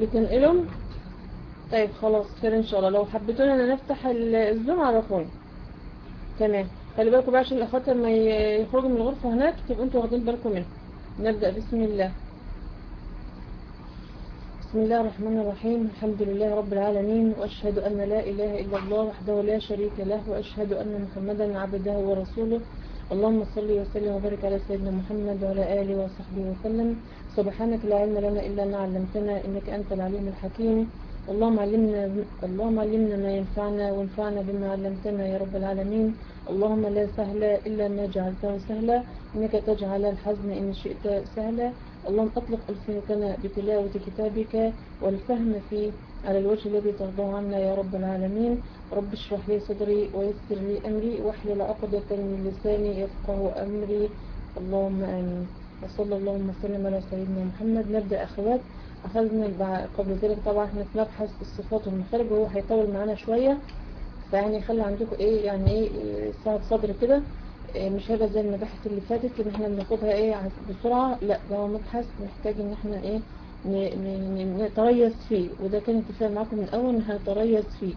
بتنقلهم طيب خلاص خير إن شاء الله. لو حبيتونا إن نفتح ال- الزوم عرفوني تمام. خلي بالكم بقى عشان الأخوات لما يخرجوا من الغرفة هناك تبقوا أنتوا واخدين بالكم منها نبدأ بسم الله. بسم الله الرحمن الرحيم. الحمد لله رب العالمين وأشهد أن لا إله إلا الله وحده لا شريك له وأشهد أن محمدا عبده ورسوله. اللهم صل وسلم وبارك على سيدنا محمد وعلى آله وصحبه وسلم. سبحانك لا علم لنا إلا ما علمتنا إنك أنت العليم الحكيم. اللهم علمنا اللهم علمنا ما ينفعنا وانفعنا بما علمتنا يا رب العالمين. اللهم لا سهل إلا ما جعلته سهلا إنك تجعل الحزن إن شئت سهلا. اللهم أطلق ألسنتنا بتلاوة كتابك والفهم فيه على الوجه الذي ترضى عنا يا رب العالمين. رب اشرح لي صدري ويسر لي أمري واحلل عقدة من لساني يفقه أمري. اللهم آمين. وصلى اللهم وسلم على سيدنا محمد. نبدأ أخوات. أخذنا قبل ذلك طبعا إحنا في مبحث الصفات والمخارج وهو هيطول معانا شوية. فيعني خلي عندكم إيه يعني إيه صدر كده. مش هيبقى زي المباحث اللي فاتت إن إحنا بناخدها إيه بسرعة. لا ده هو مبحث محتاج إن إحنا إيه نتريث فيه. وده كان اتفاق معاكم من اول إن هنتريث فيه.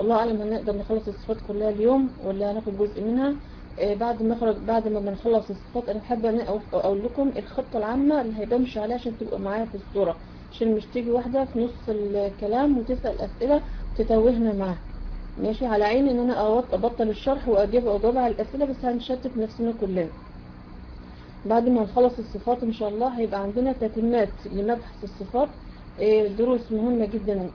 الله أعلم هنقدر نخلص الصفات كلها اليوم ولا هناخد جزء منها. إيه، بعد ما نخرج بعد ما بنخلص الصفات أنا حابه أقول لكم الخطة العامة اللي هيبمشي عليها عشان تبقى معايا في الصورة. عشان مش تيجي واحدة في نص الكلام وتسأل أسئلة تتوهنا معاها. ماشي. على عيني إن أنا أبطل الشرح وأجيب اجاوب على الأسئلة بس هنشتت نفسنا كلنا. بعد ما نخلص الصفات إن شاء الله هيبقى عندنا تتمات لمبحث الصفات. إيه، دروس مهمة جدا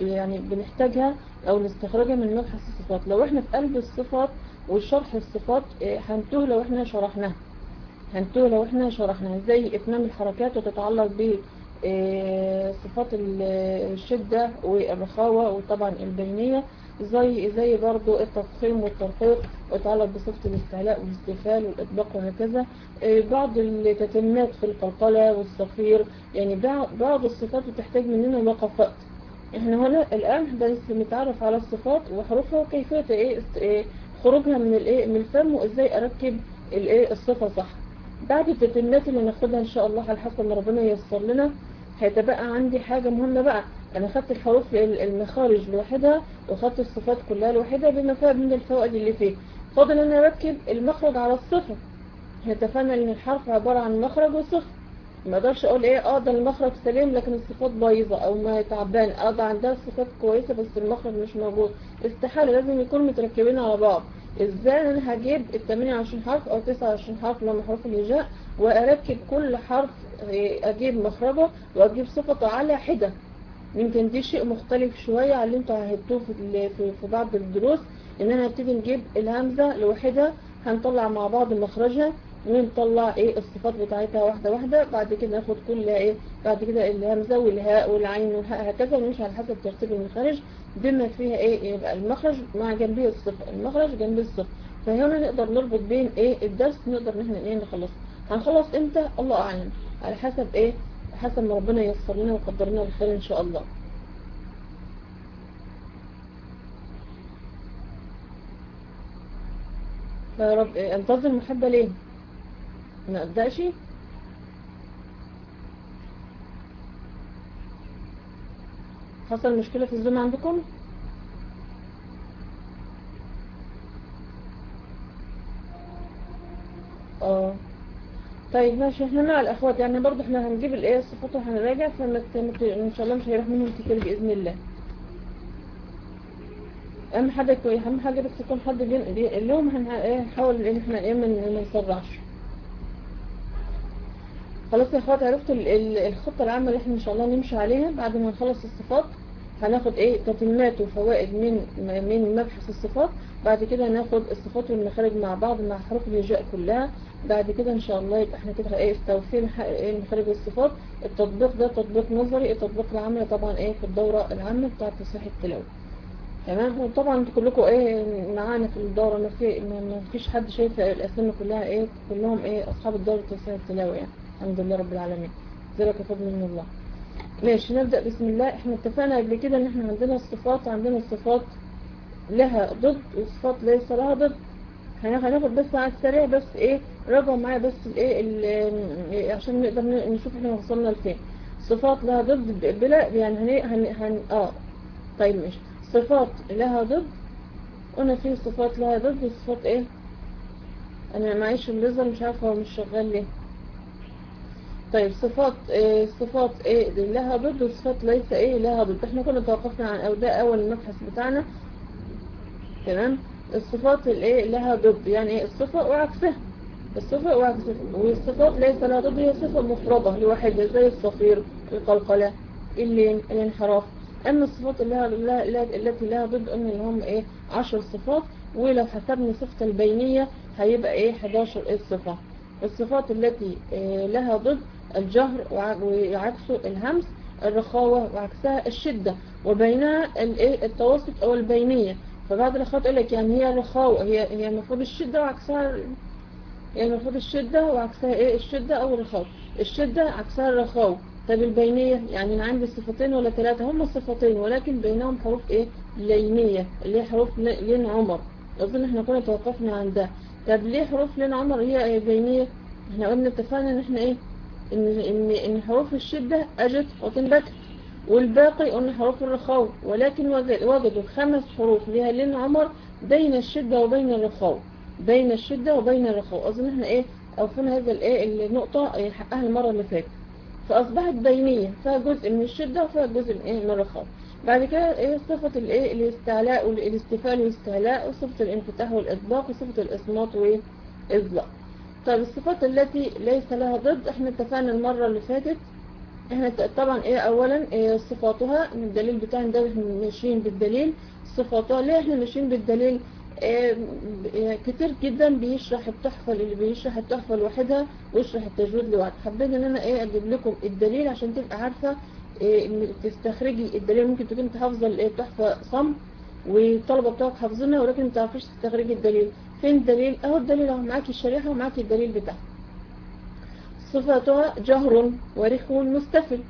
يعني بنحتاجها أو نستخرجها من مبحث الصفات. لو إحنا في قلب الصفات وشرح الصفات إيه، هنتوه لو إحنا شرحناها. هنتوه لو إحنا شرحناها. زي إتمام الحركات وتتعلق ب إيه، صفات ال- الشدة والرخاوة وطبعا البينية. زي زي برضو التفخيم والترقيق ويتعلق بصفة الاستعلاء والاستفال والإطباق وهكذا. إيه، بعض التتمات في القلقلة والصفير يعني بع- بعض الصفات بتحتاج مننا وقفات. إحنا هنا الآن بس نتعرف على الصفات وحروفها وكيفية إيه إيه خروجها من الإيه من الفم وإزاي أركب الإيه الصفة صح. بعد التتمات اللي ناخدها إن شاء الله على حسب ما ربنا ييسر لنا هيتبقى عندي حاجة مهمة بقى. أنا خدت الحروف ال- المخارج لوحدها وخدت الصفات كلها لوحدها بما فيها من الفوائد اللي فيه. فاضل إن أركب المخرج على الصفة إحنا اتفقنا إن الحرف عبارة عن مخرج وصفة ما أقدرش أقول إيه آه ده المخرج سليم لكن الصفات بايظة أو ما تعبان. آه ده عندها صفات كويسة بس المخرج مش موجود. استحالة لازم يكونوا متركبين على بعض. إزاي أنا هجيب ال 28 حرف أو 29 حرف اللي هم حروف الهجاء وأركب كل حرف إيه، أجيب مخرجه وأجيب صفته على حدة؟ يمكن دي شيء مختلف شوية على اللي أنتوا عهدتوه في, بعض الدروس إن أنا هبتدي نجيب الهمزة لوحدها هنطلع مع بعض مخرجها ونطلع إيه الصفات بتاعتها واحدة واحدة بعد كده ناخد كل إيه بعد كده الهمزة والهاء والعين والهاء هكذا ونمشي على حسب ترتيب المخارج بما فيها إيه يبقى المخرج مع جنبيه الصفة المخرج جنبيه الصفة فهنا نقدر نربط بين إيه الدرس نقدر إن إحنا إيه نخلص هنخلص إمتى؟ الله أعلم. على حسب إيه حسب ما ربنا ييسر لنا وقدر لنا الخير إن شاء الله. يا رب انتظر محبة ليه؟ ما ابدأش حصل مشكلة في الزوم عندكم؟ آه. طيب ماشي. إحنا مع الأخوات يعني برضه إحنا هنجيب الايه الصفات وهنراجع فما إن شاء الله مش هيروح منهم كتير بإذن الله. أهم حاجة كويس أهم حاجة بس يكون حد اليوم هن- إيه نحاول إن إحنا إيه ما نسرعش. خلاص يا أخوات عرفتوا ال- ال- الخطة العامة اللي إحنا إن شاء الله نمشي عليها بعد ما نخلص الصفات. هناخد إيه؟ تتمات وفوائد من من مبحث الصفات. بعد كده ناخد الصفات والمخارج مع بعض مع حروف الهجاء كلها. بعد كده إن شاء الله يبقى إحنا كده إيه؟ استوفينا ح- إيه؟ المخارج والصفات. التطبيق ده تطبيق نظري التطبيق العملي طبعا إيه؟ في الدورة العامة بتاعة تصحيح التلاوة تمام؟ وطبعا أنتوا كلكم إيه؟ معانا في الدورة. ما في ما فيش حد شايف الأسامي كلها إيه؟ كلهم إيه؟ أصحاب الدورة تصحيح التلاوة يعني. الحمد لله رب العالمين. ذلك فضل من الله. ماشي نبدأ. بسم الله. إحنا اتفقنا قبل كده إن إحنا عندنا الصفات عندنا الصفات لها ضد وصفات ليس لها ضد. هن- هناخد بس على السريع بس إيه راجعوا معايا بس الإيه ال- عشان نقدر نشوف إحنا وصلنا لفين. صفات لها ضد بلا يعني هن هن هن آه. طيب ماشي. صفات لها ضد. قلنا في صفات لها ضد وصفات إيه؟ أنا معيش الليزر مش عارفة هو مش شغال ليه. طيب صفات إيه صفات إيه لها ضد وصفات ليس إيه لها ضد. إحنا كنا توقفنا عن أو ده أول المبحث بتاعنا. تمام؟ الصفات الايه لها ضد يعني إيه الصفة وعكسها. الصفة وعكسها. والصفات ليس لها ضد هي صفة مفردة لوحدها زي الصفير القلقلة اللين الانحراف. أما الصفات اللي لها التي لها ضد اللي هم إيه؟ 10 صفات. ولو حسبنا صفة البينية هيبقى إيه؟ 11 إيه الصفة. الصفات التي إيه؟ لها ضد الجهر وع- وعكسه الهمس الرخاوة وعكسها الشدة وبينها الايه التوسط أو البينية. فبعض الأخوات يقول لك يعني هي الرخاوة هي هي المفروض الشدة وعكسها يعني المفروض الشدة وعكسها إيه الشدة أو الرخاوة. الشدة عكسها الرخاوة. طب البينية؟ يعني أنا عندي صفتين ولا ثلاثة هم صفتين ولكن بينهم حروف إيه؟ لينية اللي هي حروف لين عمر. أظن إحنا كنا توقفنا عن ده. طب ليه حروف لين عمر هي إيه بينية؟ إحنا قلنا اتفقنا إن إحنا إيه؟ إن إن إن حروف الشدة أجت وتنبكت والباقي قلنا حروف الرخاوة ولكن وجد- وجدوا خمس حروف ليها لين عمر بين الشدة وبين الرخاوة بين الشدة وبين الرخاوة أظن إحنا إيه أوفينا هذا الإيه النقطة إيه، حقها المرة اللي فاتت. فأصبحت بينية فيها جزء من الشدة وفيها جزء من إيه من الرخاوة بعد كده إيه صفة الإيه؟ الاستعلاء والاستفال والاستعلاء وصفة الانفتاح والإطلاق وصفة الإصمات وإطلاق طيب الصفات التي ليس لها ضد إحنا اتفقنا المرة اللي فاتت. إحنا طبعا إيه اولا إيه صفاتها؟ من الدليل بتاعنا ده إحنا ماشيين بالدليل. صفاتها ليه إحنا ماشيين بالدليل؟ إيه ب- كتير جدا بيشرح التحفة اللي بيشرح التحفة لوحدها ويشرح التجويد لوحده. حبيت إن أنا إيه أجيب لكم الدليل عشان تبقى عارفة إيه تستخرجي الدليل ممكن تكون حافظة التحفة صم والطلبة بتاعك حافظينها ولكن ما تعرفيش تستخرجي الدليل. فين الدليل؟ أهو الدليل أهو معاكي الشريحة ومعاكي الدليل بتاعها. صفتها جهر ورخو مستفل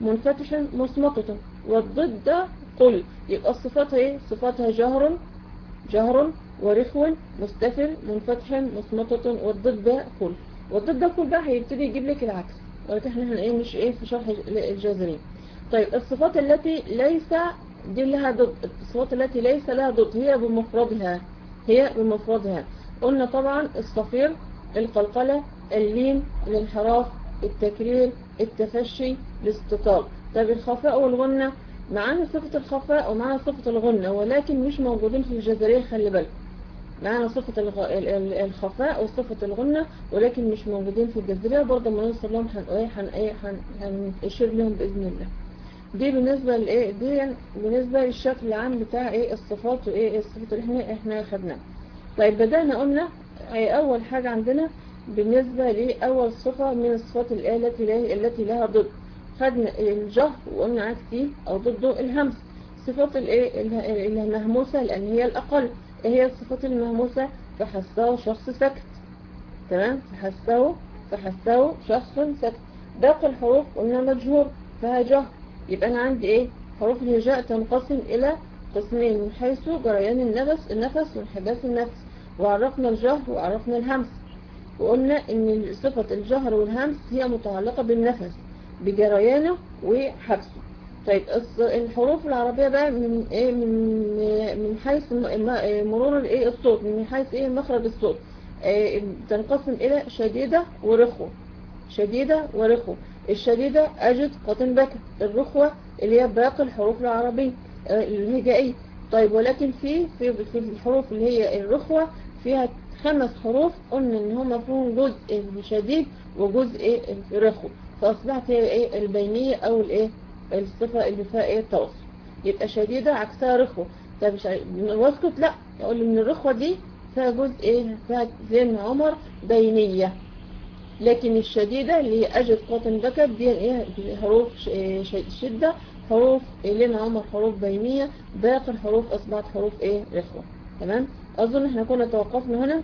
منفتح مصمتة والضد قل يبقى الصفات إيه؟ صفاتها جهر جهر ورخو مستفل منفتح مصمتة والضد قل والضد قل بقى هيبتدي يجيب لك العكس. ولكن إحنا إيه؟ مش إيه؟ في شرح الجازرين طيب الصفات التي ليس دي لها ضد. الصفات التي ليس لها ضد هي بمفردها. هي بمفردها قلنا طبعا الصفير القلقلة اللين الانحراف التكرير التفشي الاستطال. طب الخفاء والغنة معانا صفة الخفاء ومعانا صفة الغنة ولكن مش موجودين في الجزرية خلي بالك. معانا صفة الخفاء وصفة الغنة ولكن مش موجودين في الجزرية برضه ما نوصل لهم إيه هن- هنشير لهم بإذن الله. دي بالنسبة لإيه؟ دي بالنسبة للشكل العام بتاع إيه؟ الصفات وإيه؟ الصفات اللي إحنا إحنا خدناها طيب بدأنا قلنا إيه أول حاجة عندنا بالنسبة لأول صفة من الصفات التي التي لها ضد خدنا الجهر وقلنا عكسي أو ضده الهمس. صفات الإيه؟ اله- المهموسة لأن هي الأقل. إيه هي الصفات المهموسة؟ فحسه شخص سكت تمام؟ فحسه فحسه شخص سكت باقي الحروف قلنا مجهور فيها جهر. يبقى أنا عندي إيه؟ حروف الهجاء تنقسم إلى قسمين من حيث جريان النفس النفس وانحباس النفس. وعرفنا الجهر وعرفنا الهمس. وقلنا إن صفة الجهر والهمس هي متعلقة بالنفس بجريانه وحبسه. طيب الحروف العربية بقى من إيه؟ من من حيث مرور الإيه؟ الصوت. من حيث إيه؟ مخرج الصوت. إيه تنقسم إلى شديدة ورخوة. شديدة ورخوة. الشديدة أجد قطن بكر الرخوة اللي هي باقي الحروف العربية آه، الهجائية طيب ولكن في في الحروف اللي هي الرخوة فيها خمس حروف قلنا إن هما فيهم جزء شديد وجزء رخو. فأصبحت هي إيه البينية أو الإيه الصفة اللي فيها إيه التوسط يبقى شديدة عكسها رخوة. طب مش واسكت لأ يقول إن الرخوة دي فيها جزء إيه فيها زي عمر بينية. لكن الشديدة اللي هي أجد قطن بكت دي حروف إيه شدة حروف لنا عمر حروف بينية باقي الحروف أصبحت حروف إيه رخوة. تمام؟ أظن إحنا كنا توقفنا هنا.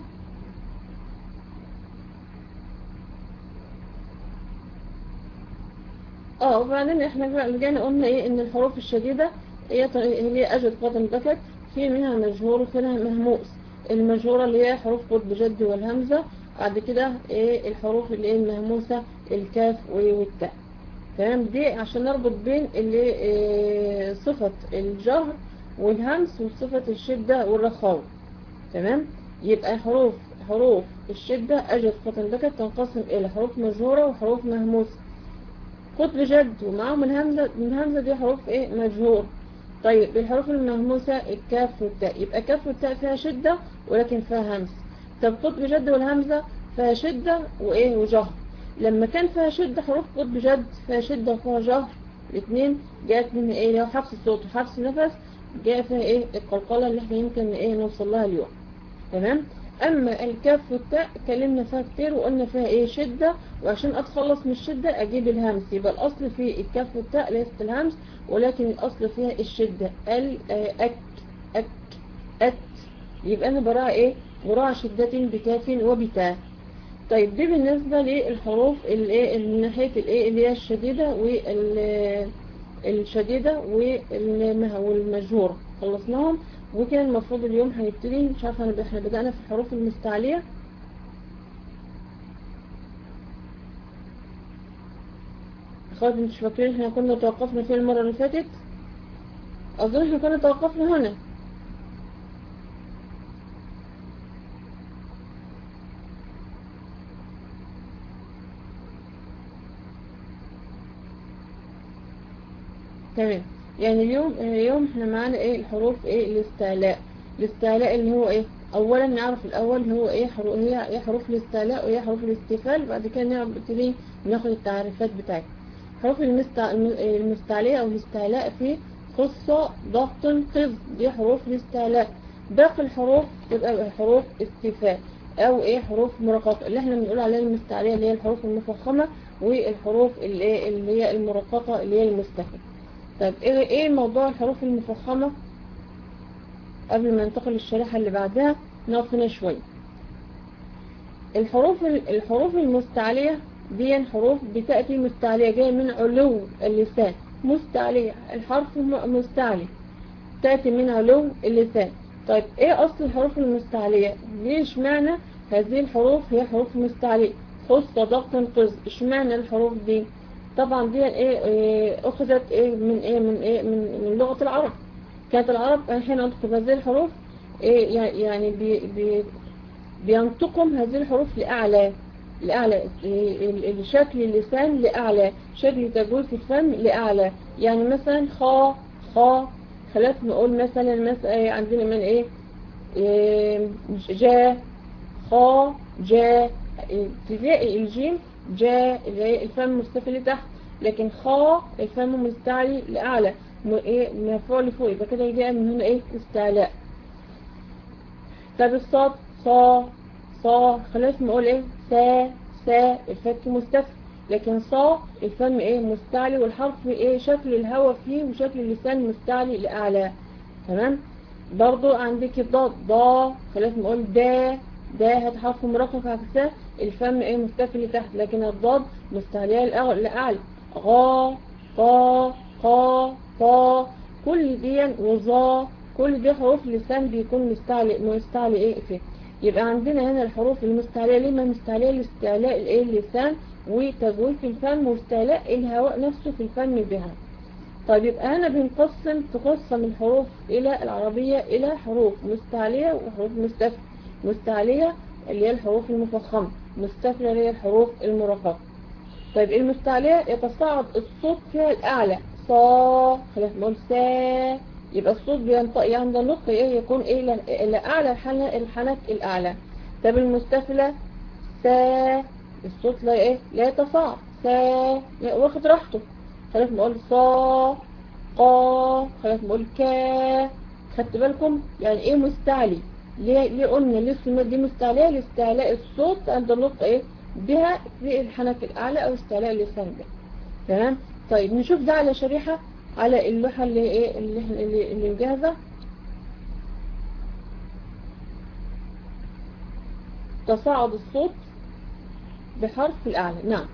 آه وبعدين إحنا رجعنا قلنا إيه إن الحروف الشديدة هي ط- هي أجد قطن بكت في منها مجهور وفي منها مهموس. المجهورة اللي هي حروف قطب جد والهمزة بعد كده إيه الحروف اللي هي المهموسة الكاف والتاء. تمام؟ دي عشان نربط بين اللي آه، صفة الجهر والهمس وصفة الشدة والرخاوة تمام؟ يبقى حروف حروف الشدة أجد فتندكت تنقسم إلى حروف مجهورة وحروف مهموسة. خد بجد ومعاهم الهمزة الهمزة دي حروف إيه؟ مجهور. طيب الحروف المهموسة الكاف والتاء. يبقى كاف والتاء فيها شدة ولكن فيها همس. طب قطب جد والهمزة فيها شدة وإيه وجهر لما كان فيها شدة حروف قطب جد فيها شدة وفيها جهر الاثنين جاءت من إيه؟ لو حبس الصوت وحبس النفس. جاء فيها إيه؟ القلقلة اللي إحنا يمكن إيه نوصل لها اليوم. تمام؟ أما الكاف والتاء اتكلمنا فيها كتير وقلنا فيها إيه؟ شدة. وعشان أتخلص من الشدة أجيب الهمس يبقى الأصل في الكاف والتاء ليست الهمس ولكن الأصل فيها الشدة. ال آه، أك أك أت. يبقى أنا براعي إيه؟ براعي شدة بكاف وبتاء طيب دي بالنسبة للحروف الايه من ناحية الايه اللي هي الشديدة وال الشديدة والمه- والمجهورة خلصناهم؟ وكان المفروض اليوم هنبتدي. مش عارفة إحنا بدأنا في الحروف المستعلية. اخواتي مش فاكرين إحنا كنا توقفنا فين المرة اللي فاتت. اظن إحنا كنا توقفنا هنا. تمام. يعني اليوم اليوم إحنا معانا إيه؟ الحروف إيه؟ الاستعلاء. الاستعلاء اللي هو إيه؟ اولا نعرف الأول هو إيه حروف هي إيه حروف الاستعلاء وايه حروف الاستفال بعد كده نبتدي ناخد التعريفات بتاعتها. حروف المستع... المستعلية أو الاستعلاء في خصة ضغط قذ دي حروف الاستعلاء. باقي الحروف تبقى حروف استفاء أو إيه؟ حروف مرققة اللي إحنا بنقول عليها المستعلية اللي هي الحروف المفخمة والحروف اللي, إيه؟ اللي هي المرققة اللي هي المستفل طيب إيه إيه موضوع الحروف المفخمة قبل ما ننتقل للشريحة اللي بعدها؟ نقف هنا شوية الحروف الحروف المستعلية دي حروف بتأتي مستعلية جاية من علو اللسان. مستعلية الحرف مستعلي. تأتي من علو اللسان. طيب إيه أصل الحروف المستعلية؟ ليش معنى هذه الحروف هي حروف مستعلية؟ خص ضغط قز. إشمعنى الحروف دي؟ طبعا دي إيه, إيه أخذت إيه من إيه من إيه من, من لغة العرب. كانت العرب حين انطقوا هذه الحروف إيه يعني بي بي بينطقهم هذه الحروف لأعلى لأعلى إيه شكل اللسان لأعلى شكل تجويف الفم لأعلى. يعني مثلا خا خا خلاص نقول مثلا مثلا عندنا من إيه, إيه جا خا جا تلاقي الجيم جا الفم مستفل لتحت. لكن خا الفم مستعلي لأعلى. إيه مرفوع لفوق. يبقى كده جاء من هنا إيه؟ استعلاء. طب الصاد؟ صا صا. خلاص نقول إيه؟ سا سا الفك مستفل لكن صا الفم إيه؟ مستعلي. والحرف إيه؟ شكل الهواء فيه وشكل اللسان مستعلي لأعلى. تمام؟ برضو عندك الضاد. ضا خلاص نقول دا دا هات حرف مرقق عكساه الفم إيه؟ مستفل لتحت. لكن الضاد مستعلية لأعلى. غا طا قا طا كل دي وظا كل دي حروف اللسان بيكون مستعلي مستعلي إيه؟ فيه يبقى عندنا هنا الحروف المستعلية. لما مستعلية؟ لاستعلاء الإيه؟ اللسان وتجويف الفم واستعلاء الهواء نفسه في الفم بها. طيب يبقى هنا بنقسم تقسم الحروف إلى العربية إلى حروف مستعلية وحروف مستفلة مستعلية اللي هي الحروف المفخمة مستفلة اللي هي الحروف المرققة طيب المستعلية يتصاعد الصوت فيها الأعلى. صا خلاص نقول سا. يبقى الصوت بينطق عند النطق إيه يكون إيه؟ لأعلى الحنك, الحنك الأعلى. طب المستفلة؟ سا. الصوت لا إيه؟ لا يتصاعد. سا. واخد راحته. خلاص نقول صا. قا. خلاص نقول كا. خدت بالكم؟ يعني إيه مستعلي؟ ليه ليه قلنا الكلمات دي مستعلية؟ لاستعلاء الصوت عند النطق إيه؟ بها في الحنك الأعلى أو استعلاء اللسان به. تمام؟ طيب نشوف ده على شريحة على اللوحة اللي إيه اللي اللي, اللي مجهزة تصاعد الصوت بحرف الأعلى. نعم.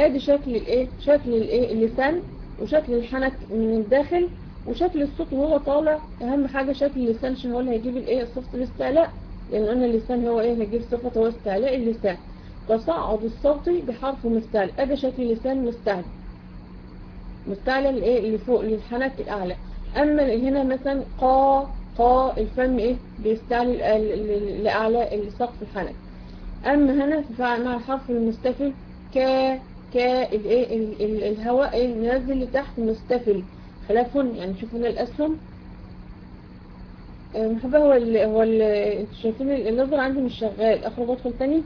آدي شكل الإيه؟ شكل الإيه؟ اللسان وشكل الحنك من الداخل وشكل الصوت وهو طالع. أهم حاجة شكل اللسان عشان هو اللي هيجيب الإيه؟ صفة الاستعلاء. لأن قلنا اللسان هو إيه؟ هيجيب صفة هو استعلاء اللسان. تصاعد الصوت بحرف مستعلي ادي شكل اللسان مستعلي مستعلى الايه اللي فوق للحنك الأعلى. أما هنا مثلا قا قا الفم إيه؟ بيستعلي لاعلى سقف الحنك. أما هنا مع الحرف المستفل كا كا الايه الهواء نازل لتحت مستفل. خلاف يعني شوفوا هنا الأسهم. محبة هو ال هو ال أنتوا شايفين النظر عندي مش شغال. أخرج وأدخل تاني.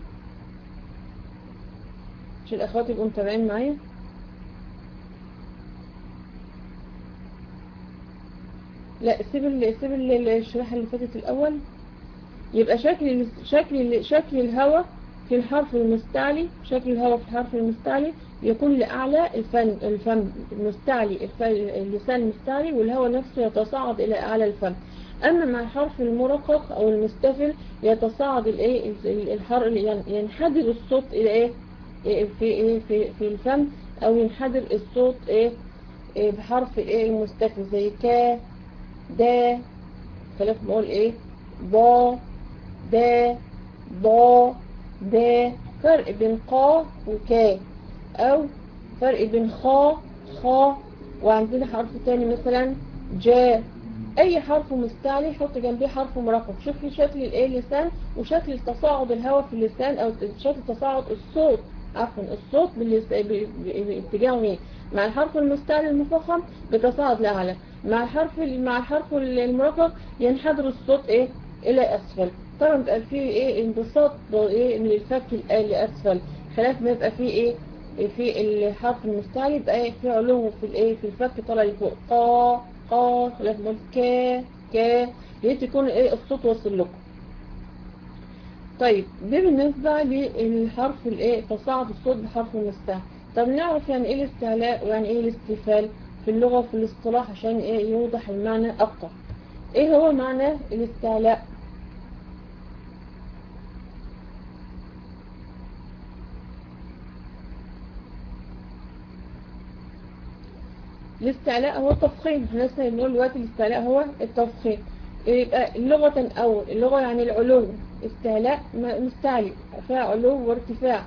عشان الأخوات يبقوا متابعين معايا. لا سيب سيب ال الشريحة اللي فاتت الأول. يبقى شكل شكل شكل الهواء في الحرف المستعلي شكل الهواء في الحرف المستعلي يكون لأعلى الفم الفم المستعلي اللسان المستعلي والهواء نفسه يتصاعد إلى أعلى الفم. أما مع الحرف المرقق أو المستفل يتصاعد الإيه الحرف ينحدر الصوت إلى إيه؟ في إيه في في الفم أو ينحدر الصوت إيه, إيه بحرف إيه المستفل زي كا دا خلاف بقول إيه با دا ضا دا فرق بين قا وكا أو فرق بين خا خا وعندنا حرف تاني مثلا جا أي حرف مستعلي حط جنبيه حرف مرقق. شوف لي شكل الإيه اللسان وشكل تصاعد الهواء في اللسان أو شكل تصاعد الصوت. عفوا الصوت باتجاهه مع الحرف المستعلي المفخم بتصاعد لاعلى مع الحرف مع الحرف المرقق ينحدر الصوت إيه؟ إلى أسفل. طبعا بيبقى فيه إيه؟ انبساط إيه؟ من الفك لاسفل خلاف ما يبقى فيه إيه؟ في الحرف المستعلي يبقى إيه؟ في علو في الايه في الفك طالع لفوق. قا قا خلاف نقول كا كا. ليه تكون إيه؟ الصوت واصل لكم. طيب دي بالنسبة للحرف الايه تصاعد الصوت بحرف المستعلي طب نعرف يعني إيه الاستعلاء ويعني إيه الاستفال في اللغة وفي الاصطلاح عشان إيه يوضح المعنى أكتر؟ إيه هو معنى الاستعلاء؟ الاستعلاء هو التفخيم. إحنا لسه بنقول دلوقتي الاستعلاء هو التفخيم. يبقى لغة أول اللغة يعني العلو استعلاء مستعلي. فيها علو وارتفاع.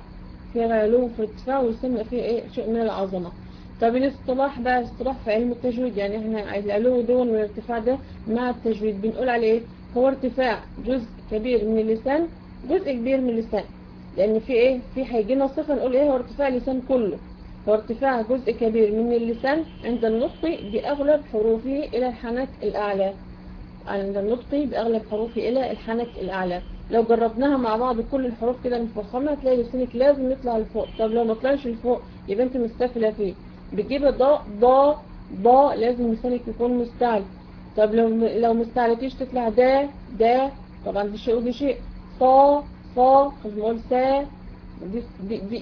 فيها علو في ارتفاع ويسمى فيه إيه؟ شيء من العظمة. طب الاصطلاح بقى اصطلاح في علم التجويد. يعني إحنا العلو دون والارتفاع ده مع التجويد. بنقول عليه إيه؟ هو ارتفاع. جزء كبير من اللسان جزء كبير من اللسان. لأن في إيه؟ في هيجينا صفة نقول إيه؟ هو ارتفاع اللسان كله. هو ارتفاع جزء كبير من اللسان عند النطق بأغلب حروفه إلى الحنك الأعلى. عند النطق بأغلب حروفه إلى الحنك الأعلى. لو جربناها مع بعض كل الحروف كده نفخمها تلاقي لسانك لازم يطلع لفوق. طب لو ما طلعش لفوق يبقى أنت مستفلة فيه. بتجيب ضاء ضاء ضاء لازم لسانك يكون مستعل طب لو لو مستعلتيش تطلع دا دا طبعا دي شيء ودي شيء. صا صا نقول سا دي دي, دي,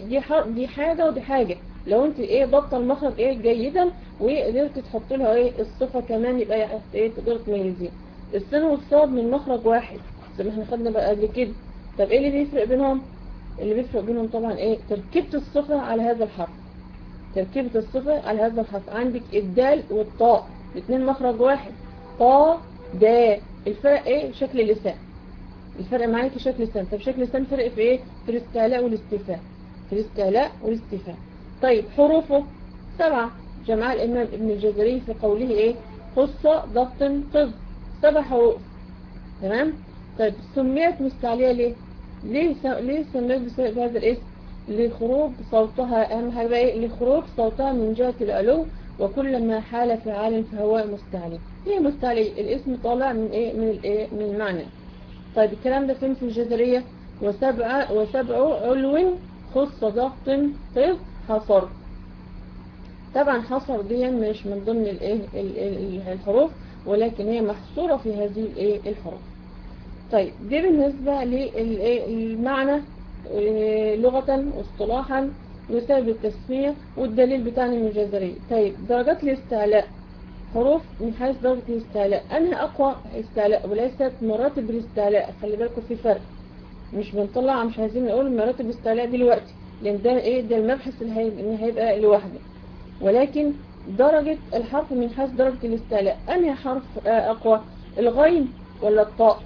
دي حاجة ودي حاجة. لو أنت إيه ضبط المخرج إيه جيدا وقدرت تحط لها إيه الصفة كمان يبقى إيه تقدر تميزيه. السين والصاد من مخرج واحد زي ما إحنا خدنا بقى قبل كده. طب إيه اللي بيفرق بينهم؟ اللي بيفرق بينهم طبعا إيه؟ تركيبة الصفة على هذا الحرف. تركيبة الصفة على هذا الحرف. عندك الدال والطاء الاثنين مخرج واحد. طا دا الفرق إيه؟ شكل اللسان. الفرق معاكي شكل اللسان طب شكل اللسان فرق في إيه؟ في الاستعلاء والاستفاء في الاستعلاء والاستفاء طيب حروفه؟ سبعة. جمع الإمام ابن الجزري في قوله إيه؟ خصة ضبط قض سبع حروف تمام؟ طيب سميت مستعلية ليه؟ ليه. ليه سميت بهذا الاسم؟ لخروج صوتها أهم حاجة إيه؟ لخروج صوتها من جهة العلو وكلما حال في عالم فهو مستعلي هي مستعلي الاسم طالع من إيه؟ من الإيه؟ من المعنى. طيب الكلام ده فين في الجزرية؟ وسبع وسبع علو خص ضغط قض حصر. طبعا حصر دي مش من ضمن الإيه؟ الحروف. ولكن هي محصورة في هذه الحروف. طيب دي بالنسبة للمعنى لغة واصطلاحا وسبب التسمية والدليل بتاعنا من الجزرية. طيب درجات الاستعلاء. حروف من حيث درجة الاستعلاء. أنها أقوى استعلاء؟ وليست مراتب الاستعلاء. خلي بالكم في فرق. مش بنطلع مش عايزين نقول مراتب الاستعلاء دلوقتي لأن ده إيه؟ ده المبحث اللي هيبقى لوحده. ولكن درجة الحرف من حيث درجة الاستعلاء انهي حرف أقوى؟ الغين ولا الطاء؟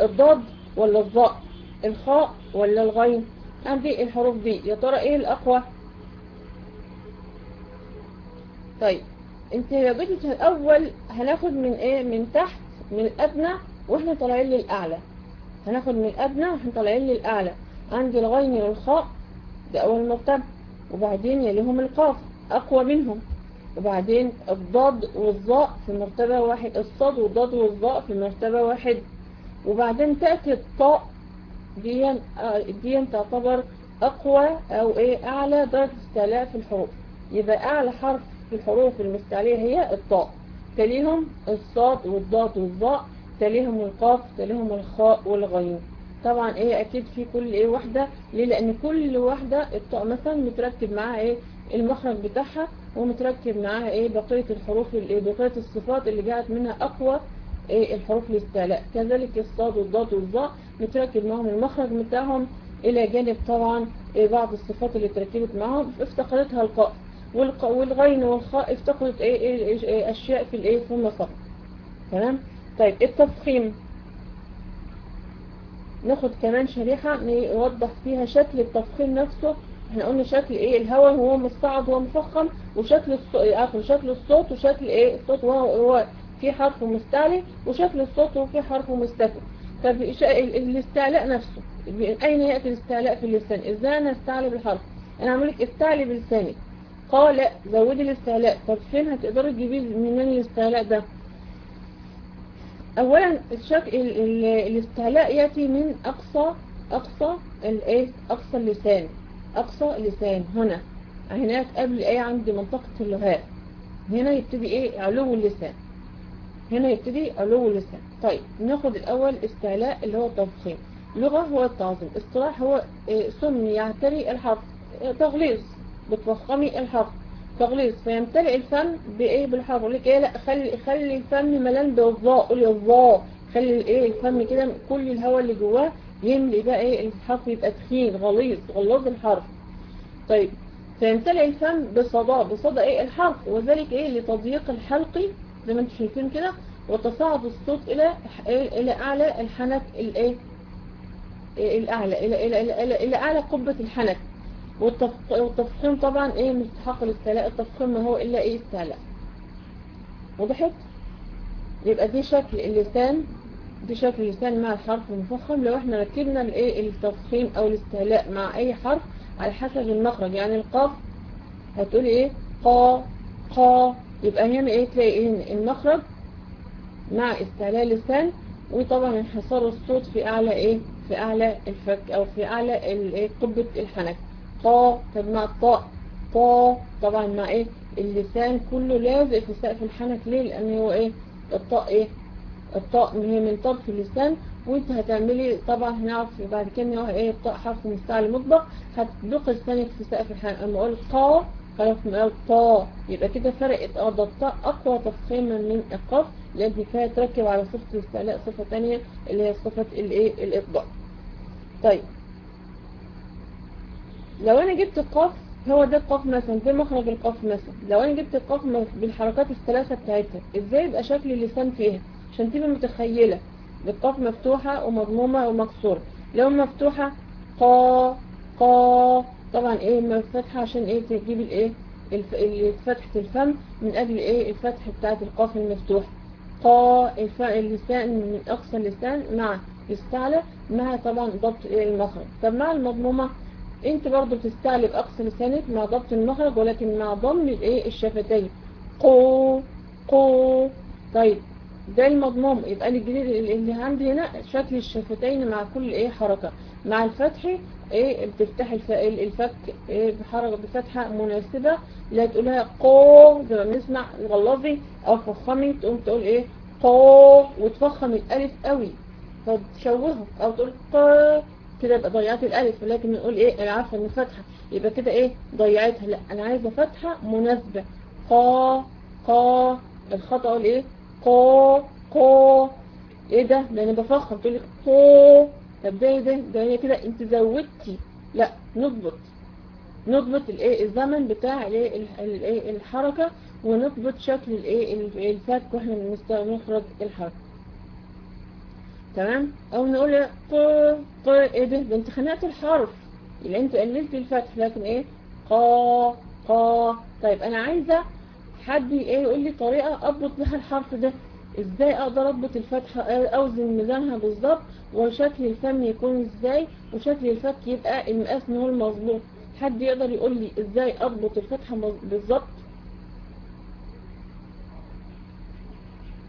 الضاد ولا الظاء؟ الخاء ولا الغين؟ عندي الحروف دي يا ترى إيه الأقوى؟ طيب انت يا بنتي الأول هناخد من إيه؟ من تحت من الأدنى وإحنا طالعين للأعلى. هناخد من الأدنى وإحنا طالعين للأعلى. عندي الغين والخاء ده أول مرتبه وبعدين يليهم القاف. أقوى منهم. وبعدين الضاد والظاء في مرتبة واحد الصاد والضاد والظاء في مرتبة واحد. وبعدين تأتي الطاء دي دي تعتبر أقوى أو إيه أعلى درجة استعلاء في الحروف. يبقى أعلى حرف في الحروف المستعلية هي الطاء. تليهم الصاد والضاد والظاء تليهم القاف تليهم الخاء والغين طبعا إيه أكيد في كل إيه واحدة. ليه؟ لأن كل واحدة الطاء مثلا متركب معاها إيه المخرج بتاعها ومتركب معاها إيه بقية الحروف الايه بقية الصفات اللي جاءت منها أقوى إيه الحروف الاستعلاء. كذلك الصاد والضاد والظاء متركب معهم المخرج بتاعهم إلى جانب طبعا إيه بعض الصفات اللي تركبت معهم افتقدتها القاف والغين والخاء افتقدت إيه, إيه, إيه أشياء في الايه ثم فقط تمام؟ طيب التفخيم. ناخد كمان شريحة نوضح فيها شكل التفخيم نفسه إحنا قلنا شكل إيه؟ الهواء هو مستعد هو مفخم وشكل الصوت شكل الصوت وشكل إيه؟ الصوت وهو هو في حرف مستعلي وشكل الصوت وفي حرف طب الاستعلاء نفسه. أين يأتي الاستعلاء في اللسان؟ إزاي أنا استعلي بالحرف أنا اعمل لك استعلي بلساني قال زودي الاستعلاء. طب فين هتقدري تجيبي منين الاستعلاء ده؟ اولا الشكل الاستعلاء يأتي من أقصى أقصى الايه أقصى اللسان. أقصى اللسان هنا. هناك قبل إيه عند منطقة اللهاء هنا يبتدي إيه؟ علو اللسان. هنا يبتدي علو اللسان. طيب ناخد الأول استعلاء اللي هو التفخيم لغة هو التعظيم. اصطلاح هو إيه سمي يعتري الحرف. إيه تغليظ. بتفخمي الحرف. تغليظ. فيمتلئ الفم بإيه؟ بالحرف. يقول لك إيه؟ لا خلي خلي الفم ملان بالظاء. قولي الظاء. خلي الإيه؟ الفم كده كل الهواء اللي جواه يملي بقى إيه؟ الحرف يبقى تخين غليظ غلظ الحرف. طيب فيمتلئ الفم بصدى بصدى إيه؟ الحرف. وذلك إيه؟ لتضييق الحلق زي ما أنتم شايفين كده وتصاعد الصوت إلى إلى أعلى الحنك الايه الاعلى إلى إلى إلى, إلى, إلى أعلى قبة الحنك. والتفخيم طبعا إيه؟ مستحق الاستعلاء التفخيم ما هو إلا إيه؟ استعلاء وضحت يبقى دي شكل اللسان دي شكل اللسان مع الحرف المفخم لو إحنا ركبنا الإيه؟ التفخيم أو الاستعلاء مع أي حرف على حسب المخرج. يعني القاف هتقولي إيه؟ قا قا. يبقى هنا إيه؟ تلاقي إيه؟ المخرج مع استعلاء اللسان وطبعا انحصار الصوت في أعلى إيه؟ في أعلى الفك أو في أعلى قبة الحنك. قا طب مع الطاء طا طبعا مع إيه؟ اللسان كله لازق في سقف الحنك. ليه؟ لأن هو إيه؟ الطاء إيه؟ الطاء هي من طرف اللسان وانت هتعملي طبعا هنعرف بعد كده إن هو إيه حرف مستعلي مطبق هتدق لسانك في سقف أما أقول قا خلاص من اول طا يبقى كده فرقت آه ده الطاء أقوى تفخيما من القاف لأن فيها تركب على صفة الاستعلاء صفة ثانية اللي هي صفة الإيه؟ الإطباق. طيب. لو أنا جبت القاف هو ده القاف مثلا ده مخرج القاف مثلا. لو أنا جبت القاف بالحركات الثلاثة بتاعتها إزاي يبقى شكل اللسان فيها؟ عشان تبقى متخيلة. القاف مفتوحة ومضمومة ومكسورة. لو مفتوحة قا قا طبعا إيه؟ فتحه عشان إيه؟ تجيب الإيه؟ فتحه الفم من أجل إيه؟ الفتح بتاعت القاف المفتوح قا اللسان من أقصى اللسان مع يستعلى مع طبعا ضبط المخرج. طب مع المضمومة أنت برضو بتستعلي بأقصى لسانك مع ضبط المخرج ولكن مع ضم الإيه؟ الشفتين. قو قو. طيب ده المضموم. يبقى الجديد اللي عندي هنا شكل الشفتين مع كل إيه حركة. مع الفتح إيه بتفتح الفك إيه بحركة بفتحة مناسبة. لا تقولها قو زي ما بنسمع الغلظي أو فخمي تقوم تقول إيه قو وتفخم الألف قوي. فتشوهه أو تقول قو كده يبقى ضيعت الألف. ولكن نقول إيه؟ العارفه إن فتحة. يبقى كده إيه؟ ضيعتها. لا أنا عايزة فتحة مناسبة. قا قا الخطأ أقول إيه قا قا إيه ده؟ ده أنا بفخم تقول قا طب ده إيه ده ده هي كده. انت زودتي. لا نضبط. نضبط الايه؟ الزمن بتاع الايه؟ الايه الحركة. ونضبط شكل الايه؟ الفك وإحنا بنخرج الحركة. تمام؟ أو نقول ق ق إيه ده؟ ده انت خنقت الحرف. يبقى انت قللت الفتح. لكن إيه؟ قا قا طيب أنا عايزة حد إيه يقول لي طريقة أضبط بها الحرف ده؟ إزاي أقدر أضبط الفتحة؟ أوزن ميزانها بالظبط وشكل الفم يكون إزاي وشكل الفك يبقى المقاس هو المظبوط حد يقدر يقول لي إزاي أضبط الفتحة بالظبط؟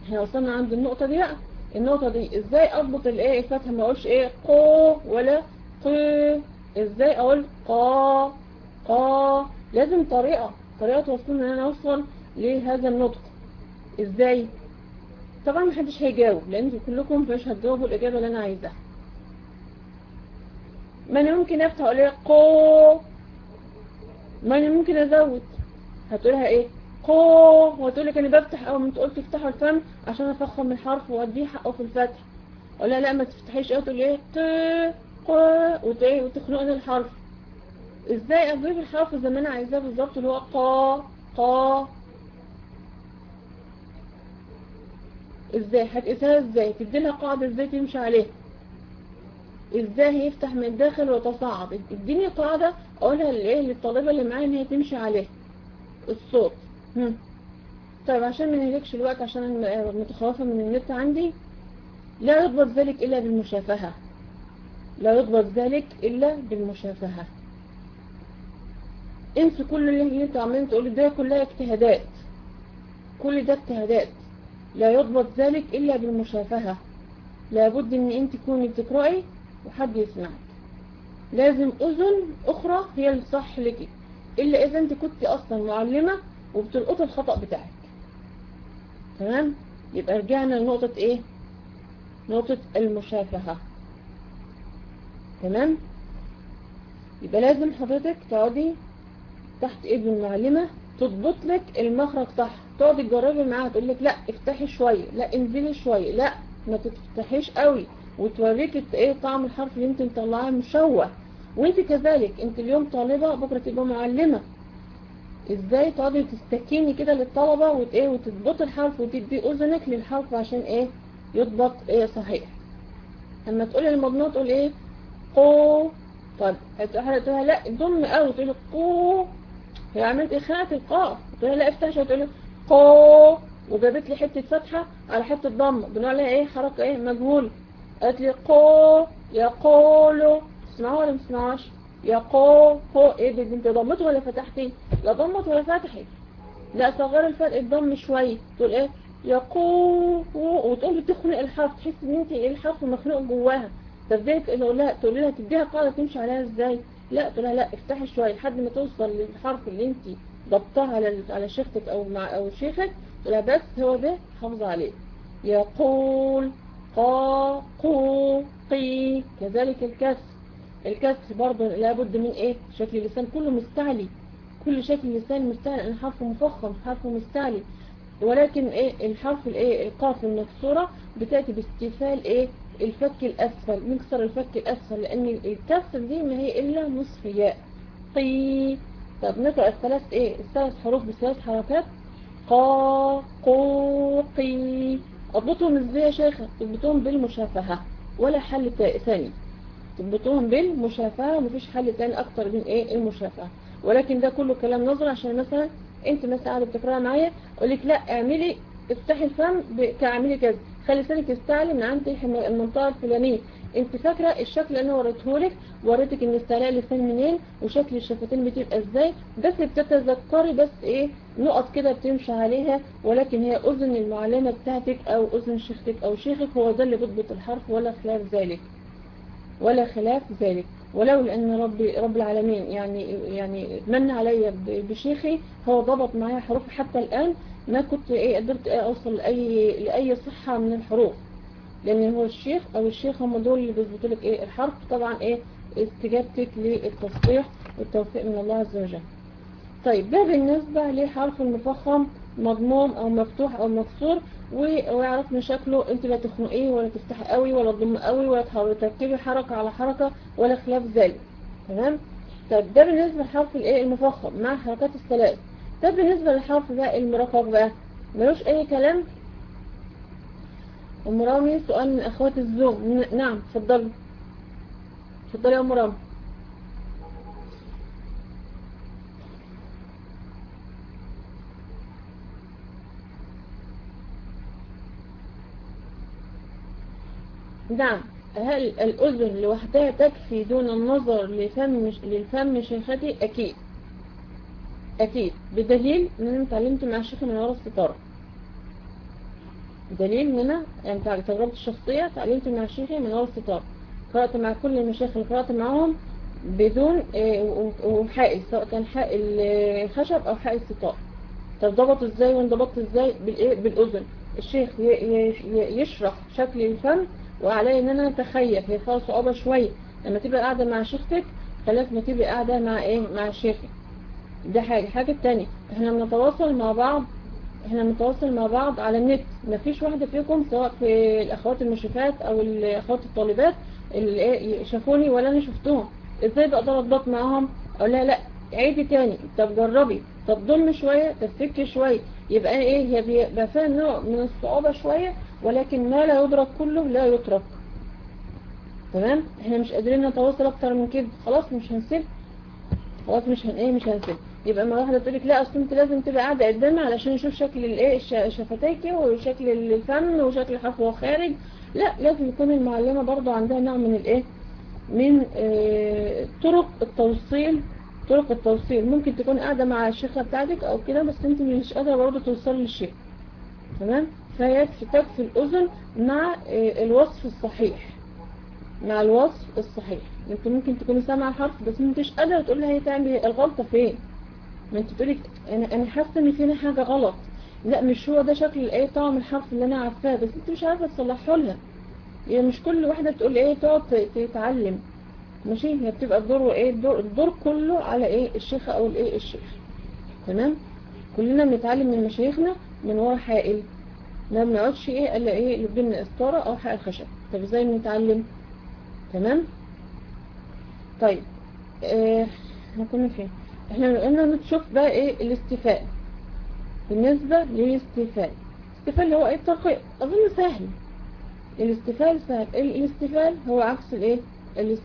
إحنا وصلنا عند النقطة دي بقى؟ النقطة دي إزاي أضبط الايه الفتحة ما أقولش إيه قو ولا ق. إزاي أقول قا قا لازم طريقة طريقة توصلنا إن أنا أوصل لهذا النطق؟ إزاي؟ طبعا محدش هيجاوب لأن كلكم مش هتجاوبوا الإجابة اللي أنا عايزاها. ما أنا ممكن أفتح أقول إيه قو؟ ما أنا ممكن أزود؟ هتقولها إيه؟ قو. وتقول لك أنا بفتح أول ما أنت قلت افتحوا الفم عشان أفخم الحرف واديه حقه في الفتح. أقول لها لا ما تفتحيش قوي تقول إيه؟ ت ق وتخنقني الحرف. إزاي أجيب الحرف زي ما أنا عايزاه بالظبط اللي هو قا قا إزاي هتقيسها إزاي تدي لها قاعدة إزاي تمشي عليها إزاي هيفتح من الداخل ويتصاعد اديني قاعدة أقولها لايه للطالبه اللي معايا إن هي تمشي عليها الصوت. هم. طيب عشان ما نهلكش الوقت عشان أنا متخوفه من النت عندي لا يضبط ذلك إلا بالمشافهة. لا يضبط ذلك إلا بالمشافهة. انسوا كل اللي أنتوا عمالين تقولوا ده كلها اجتهادات. كل ده اجتهادات. لا يضبط ذلك إلا بالمشافهة. لابد أن انت تكوني بتقرأي وحد يسمعك. لازم أذن أخرى هي الصح لك. إلا إذا أنت كنت أصلا معلمة وبتلقط الخطأ بتاعك. تمام؟ يبقى رجعنا لنقطة إيه؟ نقطة المشافهة. تمام؟ يبقى لازم حضرتك تقعدي تحت ايد المعلمة تضبط لك المخرج صح تقعدي تجربي معاها تقول لك لا افتحي شوية لا انزلي شوية لا ما تفتحيش قوي. وتوريك إيه طعم الحرف اللي انت مطلعاه مشوه. وانت كذلك انت اليوم طالبة بكرة تبقى معلمة. إزاي تقعدي تستكيني كده للطلبة وت إيه وتضبط الحرف وتدي أذنك للحرف عشان إيه يضبط إيه صحيح. لما تقولي المضمون تقول إيه قو طب هتقولها لا ضم قوي تقولي قو هي عملت إيه خنقت القاف تقولها لا افتحش وتقولي قو وجابت لي حتة فتحة على حتة ضمة بنقول عليها إيه؟ حركة إيه؟ مجهول. قالت لي قو يقولوا تسمعوها ولا ما تسمعوهاش؟ يقو قو إيه دي؟ انت ضمت ولا فتحتي؟ لا ضمت ولا فتحت لا صغر الفرق الضم شوية تقول إيه؟ يقو وتقوم بتخنق الحرف. تحس إن أنت إيه الحرف مخنوق جواها. تبدأ تقول لها تقول لها تديها قاعدة تمشي عليها إزاي؟ لا تقول لا افتحي شوية لحد ما توصل للحرف اللي انت ضبطها على على شيختك أو مع أو شيخك تقول بس هو ده حافظ عليه. يقول قا قو قي. كذلك الكسر. الكسر برضه لابد من إيه؟ شكل اللسان كله مستعلي. كل شكل اللسان مستعلي. لأن حرفه مفخم حرفه مستعلي. ولكن إيه؟ الحرف الإيه؟ القاف المكسورة بتأتي باستفال إيه؟ الفك الأسفل نكسر الفك الأسفل لأن الكسر دي ما هي إلا نصف ياء قي طب نقرأ الثلاث إيه؟ الثلاث حروف بثلاث حركات. قا قو قي أضبطهم إزاي يا شيخه أضبطهم بالمشافهة ولا حل ثاني. تضبطوهم بالمشافهة ومفيش حل تاني أكتر من إيه؟ المشافهة. ولكن ده كله كلام نظري عشان مثلا أنت مثلا قاعدة بتقرأها معايا أقول لك لا اعملي افتحي الفم كاعملي كذا. خلي لسانك يستعلي من عند المنطقة الفلانية. انت فاكرة الشكل اللي أنا وريتهولك؟ وريتك إن استعلاء اللسان منين؟ وشكل الشفتين بتبقى إزاي؟ بس بتتذكري بس إيه؟ نقط كده بتمشي عليها ولكن هي أذن المعلمة بتاعتك أو أذن شيختك أو شيخك هو ده اللي بيضبط الحرف ولا خلاف ذلك. ولا خلاف ذلك. ولو لأن ربي رب العالمين يعني يعني من علي بشيخي هو ضبط معايا حروف حتى الآن ما كنت إيه قدرت إيه أوصل لأي لأي صحة من الحروف. لأن هو الشيخ أو الشيخ هم دول اللي بيظبطوا لك إيه الحرف. طبعا إيه استجابتك للتصحيح والتوفيق من الله عز وجل. طيب ده بالنسبة لحرف المفخم مضموم أو مفتوح أو مكسور. ويعرفنا شكله أنت لا تخنقيه ولا تفتحي قوي ولا تضم قوي ولا تركبي حركة على حركة ولا خلاف ذلك. تمام؟ طيب ده بالنسبة لحرف الإيه المفخم مع حركات الثلاث. طب بالنسبة للحرف بقى المرافق بقى. ملوش أي كلام. ام رامي سؤال من أخوات الزوم نعم اتفضلي. اتفضلي يا ام رامي نعم. هل الأذن لوحدها تكفي دون النظر لفم للفم شيختي أكيد. أكيد. بدليل إن أنا اتعلمت مع الشيخ من وراء الستارة دليل إن أنا يعني تجربتي الشخصية اتعلمت مع الشيخ من وراء الستارة قرأت مع كل المشايخ اللي قرأت معاهم بدون وحائل سواء كان حائل خشب أو حائل ستار. طب ضبط إزاي وانضبطت إزاي بالايه بالأذن. الشيخ يشرح شكل الفم وعلي إن أنا أتخيل. هي فيها صعوبة شوية. لما تبقى قاعدة مع شيختك خلاف ما تبقى قاعدة مع إيه؟ مع شيخك. ده حاجة. حاجة التانية إحنا بنتواصل مع بعض إحنا بنتواصل مع بعض على النت. مفيش واحدة فيكم سواء في الأخوات المشرفات أو الأخوات الطالبات اللي شافوني ولا أنا شفتهم. إزاي بقدر اضبط معاهم؟ أقول لها لا عيدي تاني. طب جربي. طب ضم شوية طب شوية. يبقى إيه هي بيبقى فيها نوع من الصعوبة شوية ولكن ما لا يدرك كله لا يترك. تمام؟ إحنا مش قادرين نتواصل أكتر من كده. خلاص مش هنسيب. خلاص مش هن إيه مش هنسيب. يبقى ما واحدة تقول لك لا أصل أنت لازم تبقى قاعدة قدامي علشان نشوف شكل الايه شفتيكي وشكل الفم وشكل وهو خارج. لا لازم يكون المعلمة برضو عندها نوع من الايه من آه طرق التوصيل طرق التوصيل. ممكن تكون قاعدة مع الشيخة بتاعتك أو كده بس أنت مش قادرة برضو توصل للشيخ. تمام؟ فيكفي تكفي الأذن مع الوصف الصحيح. مع الوصف الصحيح. أنت ممكن تكوني سامعة الحرف بس أنت مش قادرة تقول هي تعمل الغلطة فين؟ ما انت تقولي أنا أنا حاسه ان فينا حاجة غلط. لا مش هو ده شكل الايه طعم الحرف اللي أنا عارفاه بس انت مش عارفة تصلحه لها. يعني مش كل واحدة تقول إيه تقعد تتعلم. ماشي؟ هي بتبقى الدور إيه الدور, الدور كله على إيه الشيخة أو الايه الشيخ. تمام؟ كلنا بنتعلم من مشايخنا من ورا حائل. ما بنقعدش إيه إلا إيه اللي بينا اسطاره أو حائل خشب. طب إزاي بنتعلم؟ تمام؟ طيب إحنا كنا فين؟ إحنا قلنا نشوف بقى إيه الاستفاء بالنسبة للاستفاء الاستفاء اللي هو إيه الترقيق اظن سهل. الاستفال سهل الاستفال هو عكس الايه؟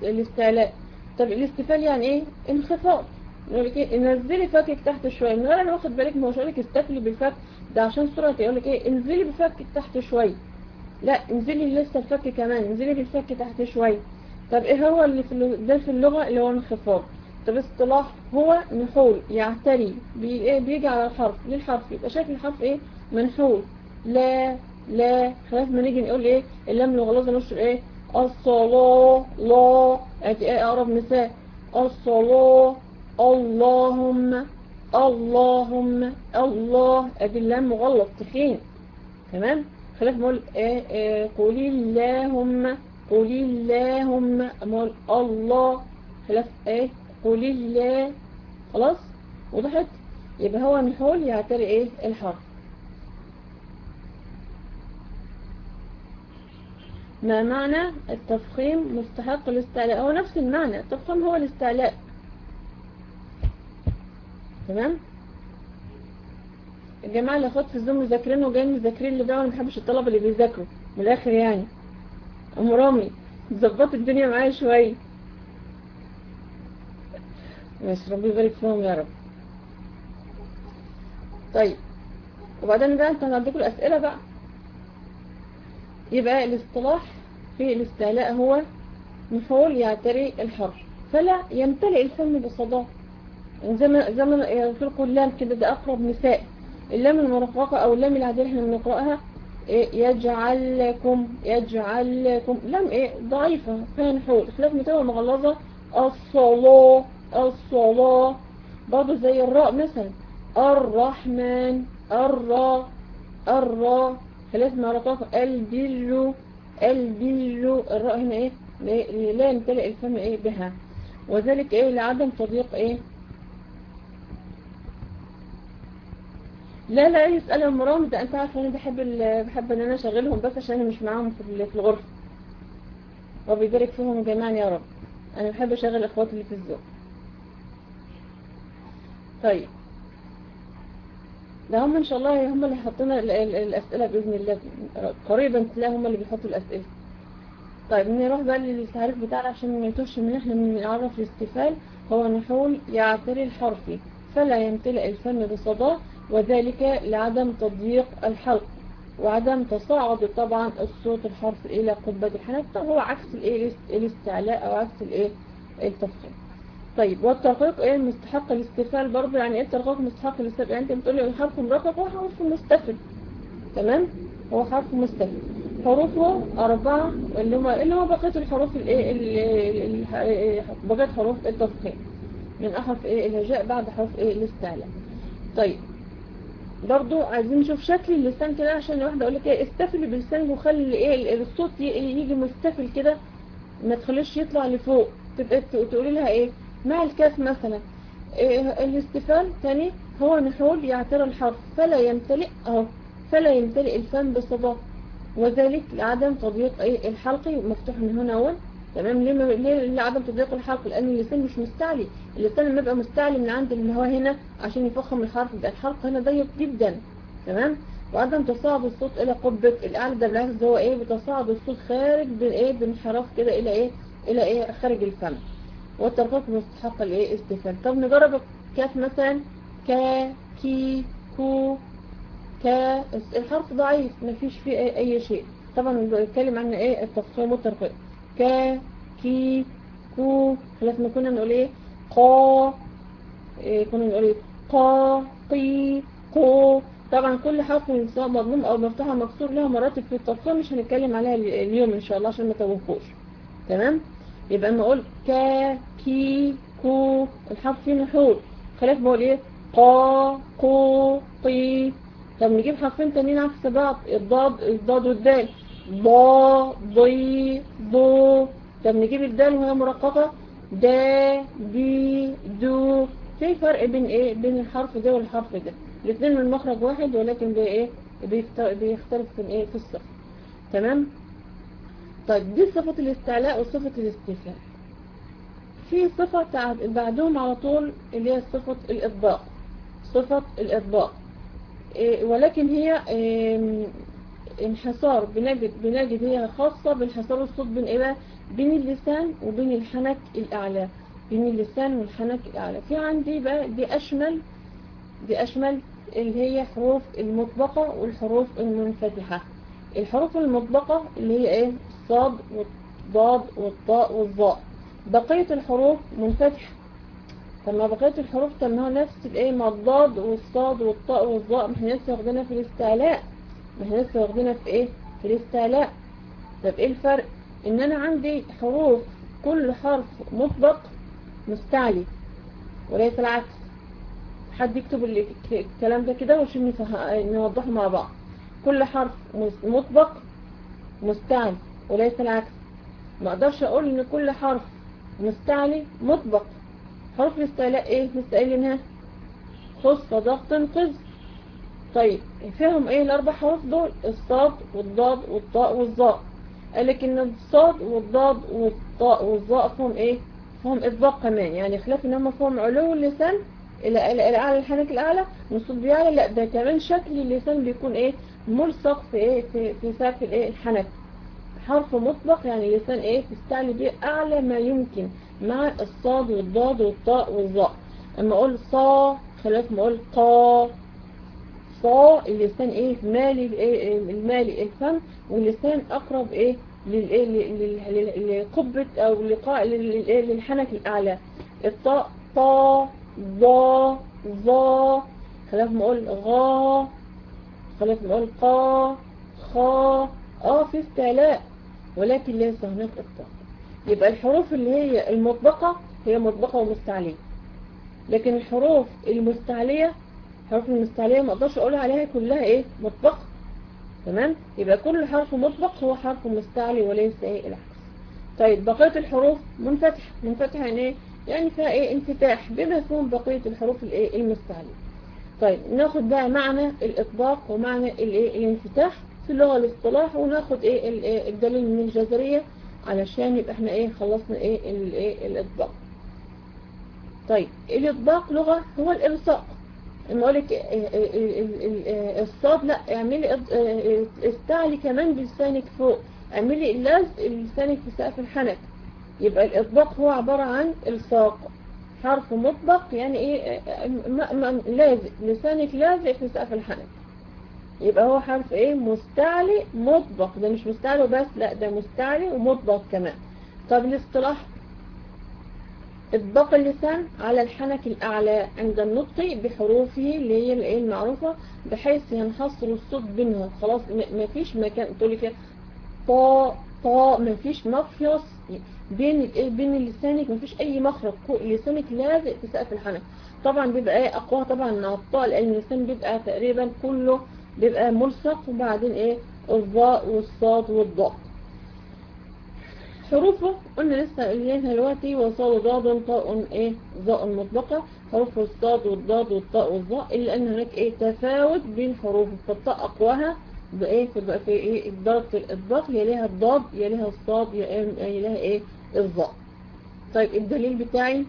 الاستعلاء. طب الاستفال يعني إيه؟ انخفاض. نزلي فكك تحت شوية. من غير أنا واخد بالك ما هوش لك استفلي بالفك. ده عشان صورة يقول لك إيه؟ انزلي بفكك تحت شوية. لا انزلي لسه الفك كمان. انزلي بالفك تحت شوية. طب إيه هو اللي في ده في اللغة اللي هو انخفاض. طب اصطلاح هو نحول يعتري إيه بيجي على الحرف للحرف يبقى شكل الحرف إيه؟ منحول. لا لا خلاف ما نيجي نقول إيه؟ اللام الغلظة نشر إيه؟ الصلاة. لا ادي اقرب مثال الصلاة. اللهم اللهم الله. أدي اللام مغلط تخين. تمام؟ خلاف ما أقول إيه؟ إيه قولي اللهم قولي اللهم. أقول الله خلاف إيه؟ قولي الله خلاص؟ وضحت؟ يبقى هو نحول يعتري إيه؟ الحرف ما معنى التفخيم مستحق الاستعلاء هو نفس المعنى. التفخيم هو الاستعلاء. تمام؟ الجماعة اللي اخوات في الزوم مذاكرين وجايين مذاكرين اللي بقى ما بحبش الطلبة اللي بيذاكروا. من الآخر يعني. أم رامي الدنيا معايا شوية. ماشي ربي يبارك فيهم يا رب. طيب وبعدين بقى أنت عندكم الأسئلة بقى. يبقى الاصطلاح في الاستعلاء هو نحول يعتري الحرف فلا يمتلئ الفم بصداه زي ما زي ما يطلقوا اللام كده ده أقرب مثال. اللام المرققه أو اللام العادية اللي إحنا بنقرأها إيه؟ يجعل لكم يجعل لكم. لام إيه؟ ضعيفة فيها نحول. خلاف متابعه مغلظة. الصلاه. الصلاة. برضه زي الراء مثلا. الرحمن الراء الراء خلاف مرققه البر البر الراء هنا إيه؟ لا يمتلئ الفم إيه بها. وذلك إيه؟ لعدم تضييق إيه؟ لا لا يسأل المرام. ده أنت عارف أنا بحب بحب إن أنا أشغلهم بس عشان أنا مش معاهم في الغرفة. ربي يبارك فيهم جميعا يا رب. أنا بحب أشغل إخواتي اللي في الذوق. طيب. ده هم إن شاء الله هم اللي حطينا الأسئلة بإذن الله. قريبا تلاقي هم اللي بيحطوا الأسئلة. طيب نروح بقى للتعريف بتاعنا عشان ما يتوهش من إحنا بنعرف الاستفال هو نحول يعتري الحرف فلا يمتلئ الفم بصداه وذلك لعدم تضييق الحلق. وعدم تصاعد طبعا الصوت الحرف إلى قبة الحنك طب هو عكس الإيه الاستعلاء أو عكس الإيه التفخيم. طيب والترقيق إيه؟ مستحق الاستفال برضه يعني إيه الترقيق مستحق الاستفال يعني أنت بتقولي الحرف مرقق هو حرف مستفل. تمام؟ هو حرف مستفل. حروفه أربعة اللي هو اللي هو بقية الحروف الايه بقية حروف التفخيم من أحرف إيه؟ الهجاء بعد حرف إيه؟ الاستعلاء. طيب. برضو عايزين نشوف شكل اللسان كده عشان واحدة أقول لك إيه؟ استفل بلسانك وخلي إيه؟ الصوت يجي مستفل كده. ما تخليش يطلع لفوق. تبقى تقولي لها إيه؟ مع الكاف مثلا. إيه الاستفال تاني هو نحول يعترى الحرف فلا يمتلئ اهو فلا يمتلئ الفم بصدى وذلك لعدم تضييق الحلق مفتوح من هنا أول. تمام؟ ليه ليه لعدم تضييق الحلق؟ لأن اللسان مش مستعلي. اللسان لما يبقى مستعلي من عند اللي هو هنا عشان يفخم الحرف يبقى الحلق هنا ضيق جدا. تمام؟ وعدم تصاعد الصوت إلى قبة الاعلى ده بالعكس هو إيه؟ بتصاعد الصوت خارج بالايه بانحراف كده إلى إيه؟ إلى إيه؟ خارج الفم. والترقيق مستحق الايه؟ استفهام. طب نجرب كاف مثلا. كا كي كو كا. الحرف ضعيف مفيش فيه اي, شيء. طبعا بنتكلم عن إيه؟ التفخيم والترقيق كا كي كو. خلاص ما كنا نقول إيه؟ قا. إيه كنا نقول إيه؟ قا قي قو. طبعا كل حرف سواء مضموم أو مفتوح أو مكسور لها مراتب في التفخيم مش هنتكلم عليها اليوم إن شاء الله عشان ما توقفوش تمام؟ يبقى اما أقول كا كي كو الحرف فيه نحول خلاف بقول إيه؟ قا قو قي طب نجيب حرفين تانيين عكس بعض الضاد الضاد والدال. ضا ضي ضو طب نجيب الدال وهي مرققة. دا دي دو. في فرق بين إيه؟ بين الحرف ده والحرف ده. الاثنين من مخرج واحد ولكن بي إيه؟ بيختلف في إيه؟ في الصف تمام؟ طيب دي صفة الاستعلاء وصفة الاستفهام. في صفة بعدهم على طول اللي هي صفة الإطباق. صفة الإطباق. إيه ولكن هي إيه انحصار. بنجد, بنجد هي خاصة بانحصار الصوت بين إيه بين اللسان وبين الحنك الأعلى. بين اللسان والحنك الأعلى. في عندي بقى دي أشمل دي أشمل اللي هي حروف المطبقة والحروف المنفتحة. الحروف المطبقة اللي هي إيه؟ الصاد والضاد والطاء والظاء. بقية الحروف منفتحة. طب بقية الحروف طب ما هو نفس الإيه ما الضاد والصاد والطاء والظاء ما إحنا لسه واخدينها في الاستعلاء. ما إحنا لسه واخدينها في إيه؟ في الاستعلاء. طب إيه الفرق؟ إن أنا عندي حروف كل حرف مطبق مستعلي وليس العكس. حد يكتب الكلام ده كده وعشان نوضحه مع بعض. كل حرف مطبق مستعلي وليس العكس. ما أقدرش أقول إن كل حرف مستعلي مطبق. حرف الاستعلاء إيه؟ مستقلينها خص ضغط قز. طيب فيهم إيه الأربع حروف دول؟ الصاد والضاد والطاء والظاء. قال لك إن الصاد والضاد والطاء والظاء فيهم إيه؟ فيهم إطباق كمان. يعني خلاف إن هم فيهم علو اللسان إلى إلى الحنك الأعلى. والصوت بيعلى لا ده كمان شكل اللسان بيكون إيه؟ ملصق في إيه؟ في في سقف الحنك. حرف مطلق يعني لسان إيه؟ تستعلي بيه أعلى ما يمكن مع الصاد والضاد والطاء والظاء. اما أقول صا خلاف ما أقول قا صا اللسان إيه؟ مالي الايه المالي الفم واللسان أقرب إيه؟ للايه لقبة أو لقاء للحنك الأعلى. الطاء طا ضا ظا. خلاف ما أقول غا. خلاف ما أقول قا خا. آه في استعلاء. ولكن ليس هناك اطلاق يبقى الحروف اللي هي المطبقة هي مطبقة ومستعلية. لكن الحروف المستعلية الحروف المستعلية ما أقدرش أقول عليها كلها إيه؟ مطبقة. تمام؟ يبقى كل حرف مطبق هو حرف مستعلي وليس إيه؟ العكس. طيب بقية الحروف منفتحة. منفتحة يعني إيه؟ يعني فيها إيه؟ انفتاح. بمفهوم بقية الحروف الإيه؟ المستعلية. طيب ناخد بقى معنى الإطباق ومعنى الإيه؟ الانفتاح. في اللغة الاصطلاح وناخد إيه الدليل من الجزرية علشان يبقى إحنا إيه خلصنا إيه الايه الإطباق. طيب الإطباق لغة هو الالصاق اما أقول لك الصاد لأ اعملي استعلي كمان بلسانك فوق. اعملي لزق لسانك في سقف الحنك. يبقى الإطباق هو عبارة عن الصاق حرف مطبق يعني إيه لازق. لسانك لازق في سقف الحنك. يبقى هو حرف إيه مستعلي مطبق. ده مش مستعلي وبس لا ده مستعلي ومطبق كمان. طب الاصطلاح اطباق اللسان على الحنك الأعلى عند النطق بحروفه اللي هي الإيه المعروفة بحيث ينحصر الصوت بينها خلاص مفيش مكان تقولي فيها طا طا مفيش مفيص بين الايه بين لسانك مفيش أي مخرج. لسانك لازق في سقف الحنك. طبعا بيبقى إيه أقوى؟ طبعا من الطاء لأن اللسان بيبقى تقريبا كله بيبقى ملصق وبعدين إيه؟ الضاء والصاد والضاء. حروفه قلنا لسه قايلينها دلوقتي وصاد ضاد طاء إيه؟ ظاء مطبقة حروف الصاد والضاد والطاء والظاء إلا إن هناك إيه؟ تفاوت بين حروف فالطاء أقواها بإيه؟ تبقى في إيه؟ درجة الاطباق يليها الضاد يليها الصاد يليها إيه؟ الظاء طيب الدليل بتاعي؟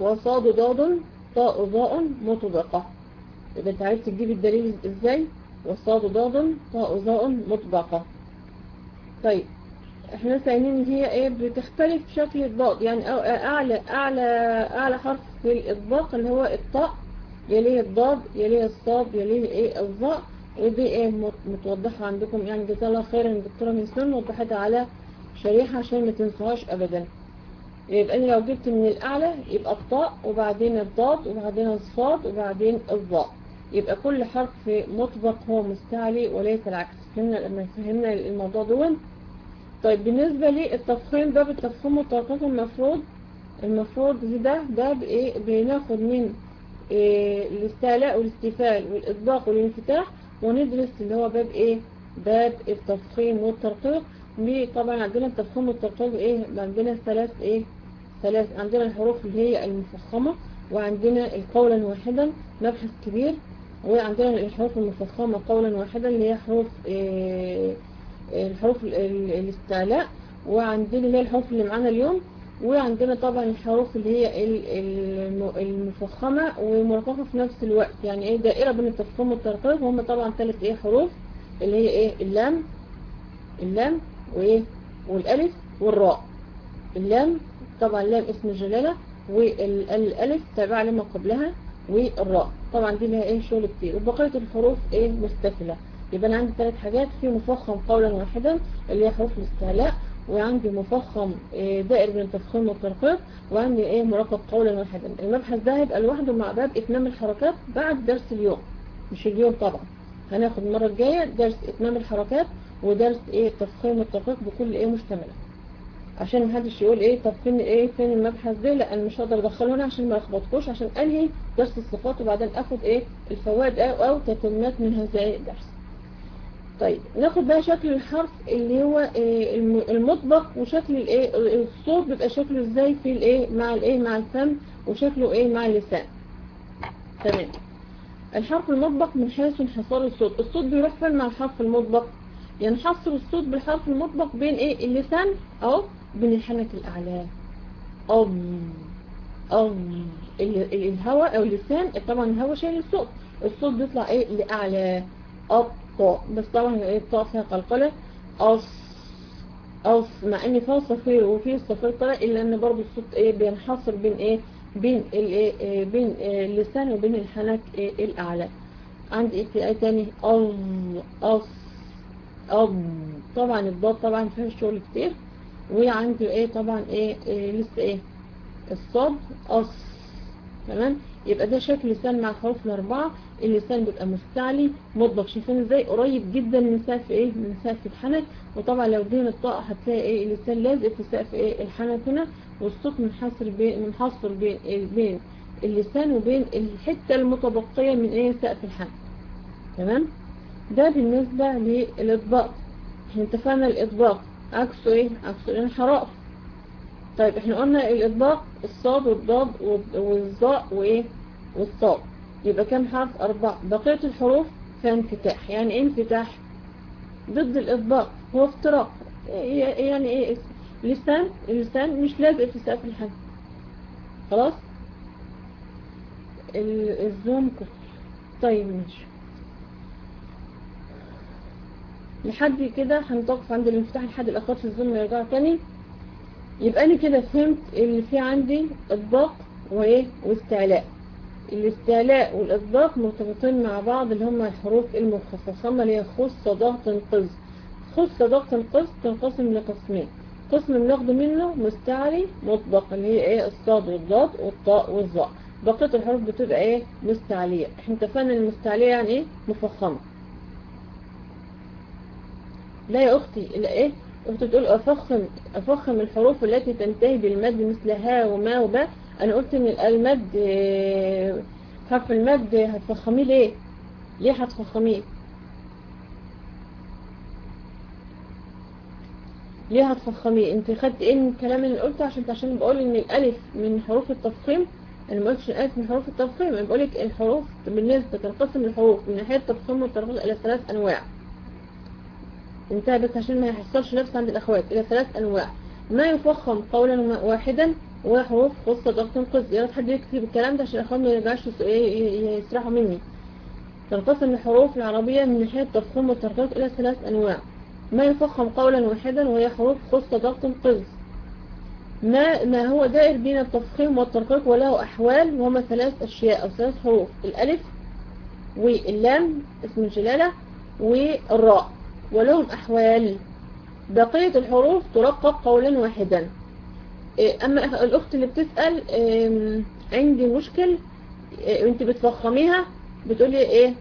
وصاد ضاد طاء ظاء مطبقة يبقى انت عايز تجيب الدليل إزاي؟ وصاد ضاد طاء ظاء مطبقة. طيب إحنا ساينين هي إيه؟ بتختلف شكل الضاد يعني أعلى أعلى أعلى حرف في الإطباق اللي هو الطاء يليه الضاد يليه الصاد يليه إيه؟ الظاء. ودي إيه؟ متوضحة عندكم. يعني جزاها الله خيرا الدكتورة من سن وضحتها على شريحة عشان ما تنسوهاش ابدا. يبقى أنا لو جبت من الأعلى يبقى الطاء وبعدين الضاد وبعدين الصاد وبعدين الظاء. يبقى كل حرف مطبق هو مستعلي وليس العكس. فهمنا فهمنا الموضوع دون طيب بالنسبة للتفخيم باب التفخيم والترقيق المفروض. المفروض ده باب إيه؟ بناخد من إيه؟ الاستعلاء والاستفال والإطباق والانفتاح وندرس اللي هو باب إيه؟ باب التفخيم والترقيق. طبعا عندنا التفخيم والترقيق إيه؟ عندنا ثلاث إيه؟ ثلاث عندنا الحروف اللي هي المفخمة وعندنا القولا واحدا مبحث كبير. وعندنا الحروف المفخمة قولا واحدا اللي هي حروف إيه الحروف الاستعلاء وعندنا هي الحروف اللي معانا اليوم وعندنا طبعا الحروف اللي هي المفخمة ومرققة في نفس الوقت. يعني إيه دائرة بين التفخيم والترقيق؟ وهم طبعا ثلاث إيه حروف اللي هي إيه؟ اللام اللام وإيه؟ والألف والراء. اللام طبعا اللام اسم الجلالة والألف تابعة لما قبلها. والراء. طبعا دي لها إيه؟ شغل كتير. وبقية الحروف إيه؟ مستفلة يبقى أنا عندي ثلاث حاجات. في مفخم قولا واحدا اللي هي حروف الاستعلاء وعندي مفخم دائر بين التفخيم والترقيق وعندي إيه؟ مرقق قولا واحدا. المبحث ده هيبقى لوحده مع باب إتمام الحركات بعد درس اليوم. مش اليوم طبعا. هناخد المرة الجاية درس إتمام الحركات ودرس إيه؟ التفخيم والترقيق بكل إيه؟ مشتملة. عشان محدش يقول إيه طب فين إيه فين المبحث ده؟ لا أنا مش هقدر ادخله هنا عشان ما يخبطكوش عشان أنهي درس الصفات وبعدين آخد إيه الفوائد أو, أو تتمات من هذا الدرس. طيب ناخد بقى شكل الحرف اللي هو إيه المطبق وشكل الإيه الصوت بيبقى شكله إزاي؟ في الإيه مع الإيه مع الفم وشكله إيه مع اللسان. تمام. الحرف المطبق من حيث انحصار الصوت. الصوت بيروح فين مع الحرف المطبق؟ ينحصر الصوت بالحرف المطبق بين إيه اللسان أو بين الحنك الأعلى. أم. أم. الهواء أو اللسان طبعا الهواء شايل الصوت الصوت بيطلع لأعلى. أب طاء. بس طبعا إيه؟ الطاء فيها قلقلة. أص. أص. مع إن فيها صفير وفيه صفير طلع إلا إن برضو الصوت إيه؟ بينحصر بين إيه؟ بين الايه إيه؟ بين إيه؟ اللسان وبين الحنك إيه؟ الأعلى. عندي في إيه تاني؟ أص أص. أب طبعا الضاد طبعا فيها شغل كتير. وعندي إيه؟ طبعا إيه, إيه؟ لسه إيه؟ الصاد أص تمام؟ يبقى ده شكل لسان مع الحروف الأربعة. اللسان بيبقى مستعلي. مطبق شايفين إزاي؟ قريب جدا من سقف إيه؟ من سقف الحنك. وطبعا لو دين الطاقة هتلاقي إيه؟ اللسان لازق في سقف إيه؟ الحنك هنا. والصوت منحصر بين منحصر بين إيه؟ بين اللسان وبين الحتة المتبقية من إيه؟ سقف الحنك. تمام؟ ده بالنسبة للإطباق. إحنا اتفقنا الإطباق. عكسه إيه؟ عكسه الانحراف طيب إحنا قلنا الإطباق الصاد والضاد والظاء وإيه؟ والصاد. يبقى كم حرف؟ أربعة. بقية الحروف فيها انفتاح. يعني إيه انفتاح؟ ضد الإطباق. هو افتراق. يعني إيه؟ لسان. اللسان مش لازق في سقف الحنك خلاص الزوم كفر طيب ماشي. لحد كده هنتوقف عند الانفتاح لحد الأخوات في الزوم يرجعوا تاني. يبقى أنا كده فهمت اللي في عندي إطباق وإيه؟ واستعلاء. الاستعلاء والإطباق مرتبطين مع بعض اللي هم الحروف المخففة اللي هي خص ضغط قز خص ضغط قز تنقسم لقسمين. قسم بناخد منه مستعلي مطبق اللي هي إيه؟ الصاد والضاد والطاء والظاء. بقية الحروف بتبقى إيه؟ مستعلية. إحنا اتفقنا المستعلية يعني إيه؟ مفخمة. لا يا أختي لا إيه؟ أختي بتقول أفخم أفخم الحروف التي تنتهي بالمد مثل ها وما وبا. أنا قلت إن المد حرف المد هتفخميه ليه؟ ليه هتفخميه؟ ليه هتفخميه؟ أنت خدت إيه من الكلام اللي قلته؟ عشان عشان بقول إن الألف من حروف التفخيم. أنا ما قلتش الألف من حروف التفخيم. أنا بقول لك الحروف بالنسبة تنقسم الحروف من ناحية التفخيم والترقيق إلى ثلاث أنواع. انتهى بس عشان ما يحصلش نفس عند الأخوات. إلى ثلاث أنواع. ما يفخم قولا واحدا وحروف خاصه ضغط قز يا ريت حد يكتب الكلام ده عشان الاخوات ما يرجعش يسرحوا مني. تنقسم الحروف العربية من ناحية التفخيم والترقيق إلى ثلاث أنواع. ما يفخم قولا واحدا وهي حروف خص ضغط قز ما ما هو دائر بين التفخيم والترقيق وله أحوال وهما ثلاث أشياء أو ثلاث حروف. الألف واللام اسم الجلالة والراء. ولهم أحوال. بقية الحروف ترقق قولا واحدا. أما الأخت اللي بتسأل عندي مشكل انت بتفخميها بتقولي إيه؟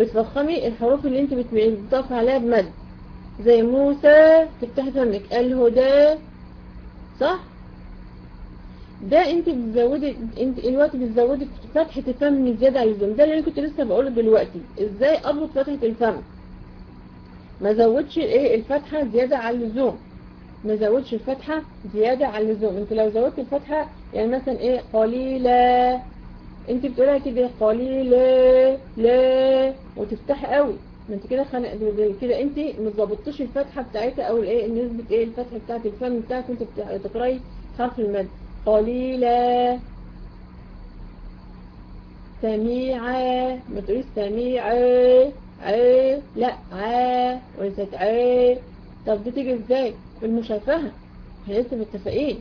بتفخمي الحروف اللي أنت بتضاف عليها بمد. زي موسى تفتحي فمك الهدى صح؟ ده انت بتزودي انت دلوقتي بتزودي فتحة الفم زيادة على اللزوم. ده اللي أنا كنت لسه بقوله دلوقتي. إزاي اضبط فتحة الفم؟ ما زودش إيه الفتحة زيادة على اللزوم. ما زودش الفتحة زيادة على اللزوم. انت لو زودت الفتحة يعني مثلا إيه؟ قليلة. انت بتقولها كده قليلة لا. وتفتحي قوي. ما انت كده كده. انت ما ظبطتش الفتحة بتاعتها أو الايه نسبه إيه الفتحة بتاعت الفم بتاعك وانت بتقراي حرف المد. قليلا. سميعة ما تقوليش سميعة ع لا. ع وليست ع طب دي تيجي إزاي؟ بالمشافهه إحنا لسه متفقين.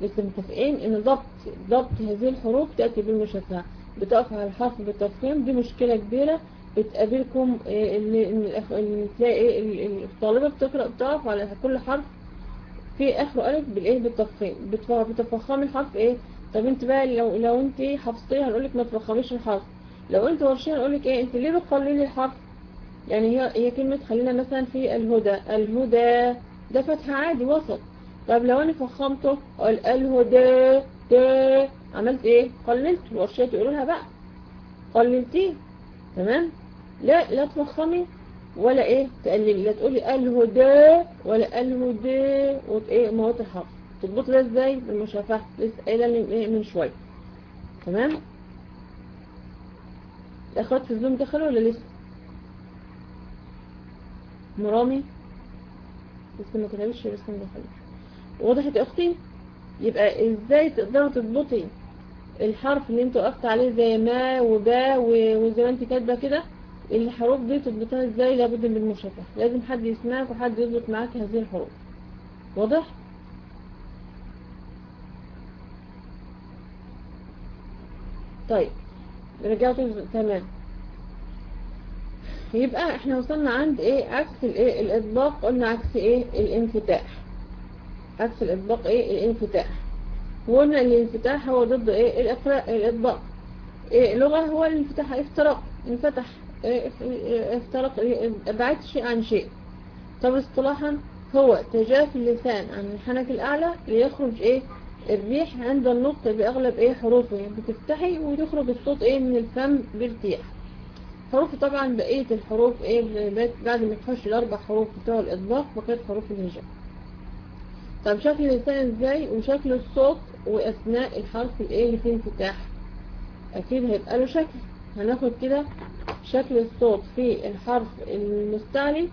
لسه متفقين إن ضبط ضبط هذه الحروف تأتي بالمشافهة. بتقف على الحرف بالتفخيم دي مشكلة كبيرة. بتقابلكم ان تلاقي الطالبة بتقرأ بتقف على كل حرف في اخره الف بالإيه؟ بالتفخيم بتفخمي الحرف إيه؟ طب أنت بقى لو لو أنت حفظتيها هنقولك ما تفخميش الحرف. لو أنت ورشيه هنقولك إيه؟ أنت ليه بتقللي الحرف؟ يعني هي هي كلمة خلينا مثلا في الهدى. الهدى ده فتح عادي وسط. طب لو أنا فخمته قال الهدى ده عملت إيه؟ قللت. الورشيه تقولها بقى. قللتيه. تمام؟ لا لا تفخمي. ولا إيه؟ تقللي لا تقولي الهدى ولا الهدى وايه موت الحرف تضبط ده إزاي؟ بالمشافهة. لسه قايلة من شوية. تمام؟ الأخوات في الزوم دخلوا ولا لسه؟ مرامي لسه ما تغيرش لسه ما دخلوش وضحت يا أختي؟ يبقى إزاي تقدروا تضبطي الحرف اللي أنت وقفت عليه زي ما وبا وزي ما أنت كاتبة كده؟ الحروف دي تضبطها إزاي؟ لابد من المشافهه لازم حد يسمعك وحد يضبط معاك هذه الحروف. واضح؟ طيب رجعت تمام. يبقى إحنا وصلنا عند إيه؟ عكس الإيه؟ الإطباق. قلنا عكس إيه؟ الانفتاح. عكس الإطباق إيه؟ الانفتاح. وقلنا ان الانفتاح هو ضد إيه؟ الاقراء الإطباق. إيه؟ لغة هو الانفتاح افتراق. انفتح. افترق ابعاد شيء عن شيء. طب اصطلاحا هو تجافي اللسان عن الحنك الأعلى ليخرج إيه؟ الريح عند النطق بأغلب إيه؟ حروفه. يعني بتفتحي وتخرج الصوت إيه؟ من الفم بارتياح حروف طبعا بقية الحروف إيه؟ بعد ما تخش الأربع حروف بتوع الإطباق بقية حروف الهجاء طب شكل اللسان إزاي؟ وشكل الصوت وأثناء الحرف الإيه؟ اللي فيه انفتاح. أكيد هيبقى له شكل. هناخد كده شكل الصوت في الحرف المستعلي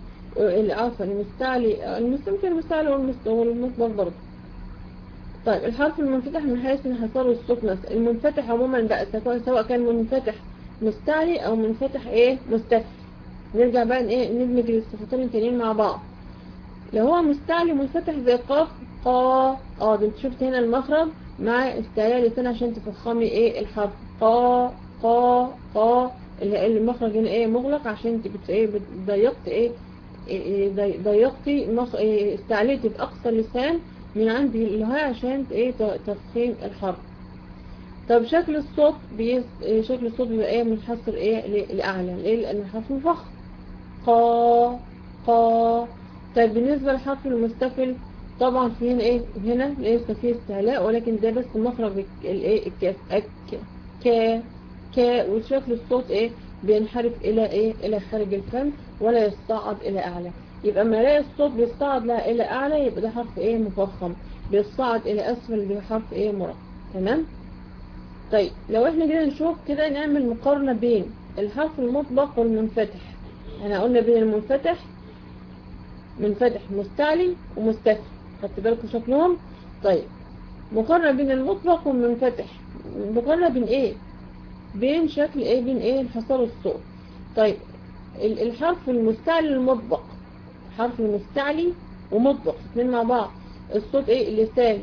عفوا المستعلي المستمكن المستعلي والمطلق برضه. طيب الحرف المنفتح من حيث انحصار الصوت نفسه. المنفتح عموما بقى سواء كان منفتح مستعلي أو منفتح إيه؟ مستفل نرجع بقى إيه؟ ندمج الصفتين التانيين مع بعض. لو هو مستعلي منفتح زي قاف قا آه انت شفت هنا المخرج مع استعلاء اللسان عشان تفخمي إيه؟ الحرف. قا قا قا اللي المخرج هنا إيه؟ مغلق عشان تبت إيه؟ ضيقت إيه؟ ضيقتي مخ... إيه استعليتي بأقصى اللسان من عند الهاء عشان إيه؟ تفخيم الحرف. طب شكل الصوت. شكل الصوت بيبقى إيه؟ منحصر إيه؟ لأعلى. لأن الحرف مفخم قا قا طيب بالنسبة للحرف المستفل طبعا في هنا إيه؟ هنا ليس فيه استعلاء ولكن ده بس مخرج الايه الكاف اك كا وشكل الصوت إيه؟ بينحرف إلى إيه؟ إلى خارج الفم ولا يصعد إلى أعلى. يبقى ما الاقي الصوت بيصعد لها إلى أعلى يبقى ده حرف إيه؟ مفخم. بيصعد إلى أسفل يبقى حرف إيه؟ مرقق تمام؟ طيب لو إحنا كده نشوف كده نعمل مقارنة بين الحرف المطبق والمنفتح. إحنا قلنا بين المنفتح منفتح مستعلي ومستفل خدت بالكم شكلهم؟ طيب مقارنة بين المطبق والمنفتح. مقارنة بين إيه؟ بين شكل إيه بين إيه انحصار الصوت طيب الحرف المستعلي المطبق. حرف المستعلي ومطبق اثنين مع بعض. الصوت إيه اللسان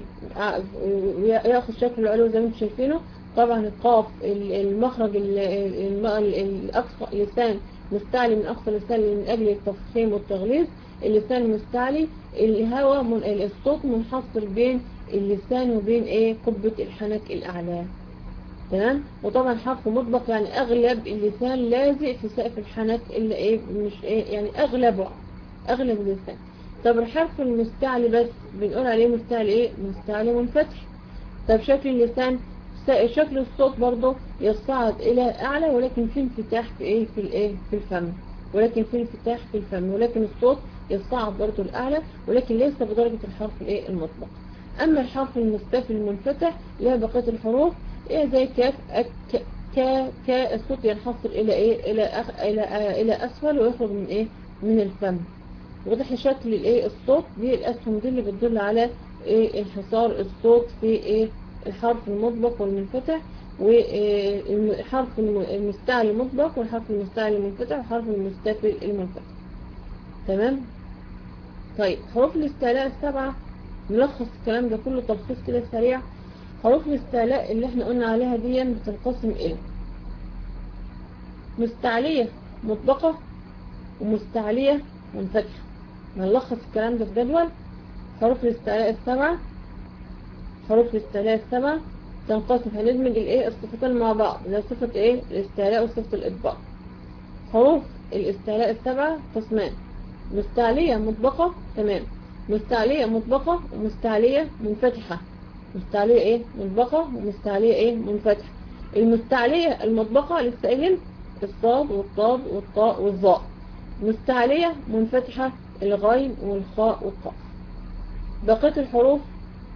ياخد شكل العلو زي ما أنتم شايفينه. طبعا القاف المخرج الأقصى لسان مستعلي من أقصى اللسان من أجل التفخيم والتغليظ. اللسان المستعلي الهواء من الصوت منحصر بين اللسان وبين إيه قبة الحنك الأعلى. تمام؟ وطبعا حرف مطبق يعني أغلب اللسان لازق في سقف الحنك اللي إيه؟ مش إيه؟ يعني أغلبه أغلب اللسان. طب الحرف المستعلي بس بنقول عليه مستعلي إيه؟ مستعلي منفتح. طب شكل اللسان؟ شكل الصوت برضه يصعد إلى أعلى ولكن في انفتاح في إيه؟ في الإيه؟ في الفم. ولكن في انفتاح في الفم ولكن الصوت يصعد برضه الاعلى ولكن ليس بدرجة الحرف الإيه؟ المطلق أما الحرف المستفل المنفتح اللي هي بقية الحروف إيه زي كاف كا كا الصوت ينحصر إلى إيه؟ إلى أخ إلى آه إلى أسفل ويخرج من إيه؟ من الفم. وضح شكل الإيه؟ الصوت. دي الأسهم دي اللي بتدل على إيه؟ انحصار الصوت في إيه؟ الحرف المطبق والمنفتح والحرف المستعلي المطبق والحرف المستعلي المنفتح والحرف المستفل المنفتح. تمام؟ طيب حروف الاستعلاء السبعة. نلخص الكلام ده كله تلخيص كده سريع. حروف الاستعلاء اللي إحنا قلنا عليها دي بتنقسم إلى مستعلية مطبقة ومستعلية منفتحة نلخص الكلام ده في جدول. حروف الاستعلاء السبعة حروف الاستعلاء السبعة تنقسم هندمج الايه الصفتين مع بعض. ده صفة إيه؟ الاستعلاء وصفة الإطباق. حروف الاستعلاء السبعة قسمان. مستعلية مطبقة تمام. مستعلية مطبقة ومستعلية منفتحة مستعلية إيه؟ مطبقة ومستعلية إيه؟ منفتحة. المستعلية المطبقة لسه قايلين الصاد والطاد والطاء والظاء. مستعلية منفتحة الغين والخاء والقاف بقية الحروف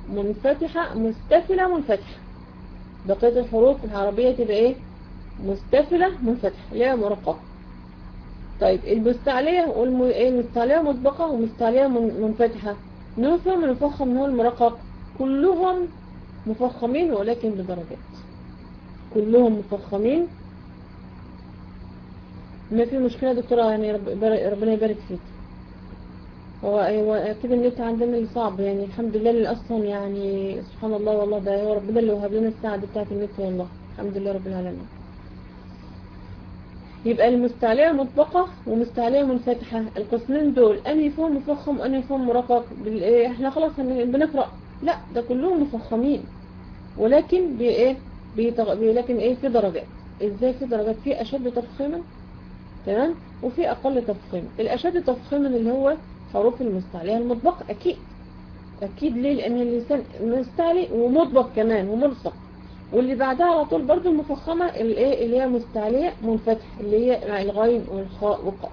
منفتحة مستفلة منفتحة. بقية الحروف العربية تبقى إيه؟ مستفلة منفتحة اللي هي طيب المستعلية والمستعلية مطبقة ومستعلية منفتحة. المفخم من هو المرقق. كلهم مفخمين ولكن بدرجات. كلهم مفخمين. ما في مشكلة دكتورة يعني رب ربنا يبارك فيك. هو أكيد النت عندنا صعب يعني الحمد لله اللي أصلا يعني سبحان الله والله ده هو ربنا اللي وهب لنا الساعة بتاعت النت والله. الحمد لله رب العالمين. يبقى المستعلية مطبقة ومستعلية منفتحة. القسمين دول أنهي فيهم مفخم وأنهي فيهم مرقق؟ إحنا خلاص بنقرأ. لا ده كلهم مفخمين. ولكن بي إيه بيتغ... بي لكن إيه في درجات. إزاي في درجات؟ في أشد تفخيما تمام؟ وفي أقل تفخيما. الأشد تفخيما اللي هو حروف المستعلية المطبق أكيد. أكيد ليه؟ لأن اللسان مستعلي ومطبق كمان وملصق. واللي بعدها على طول برضو المفخمة الايه اللي هي مستعلية منفتح اللي هي الغين والخاء والقاف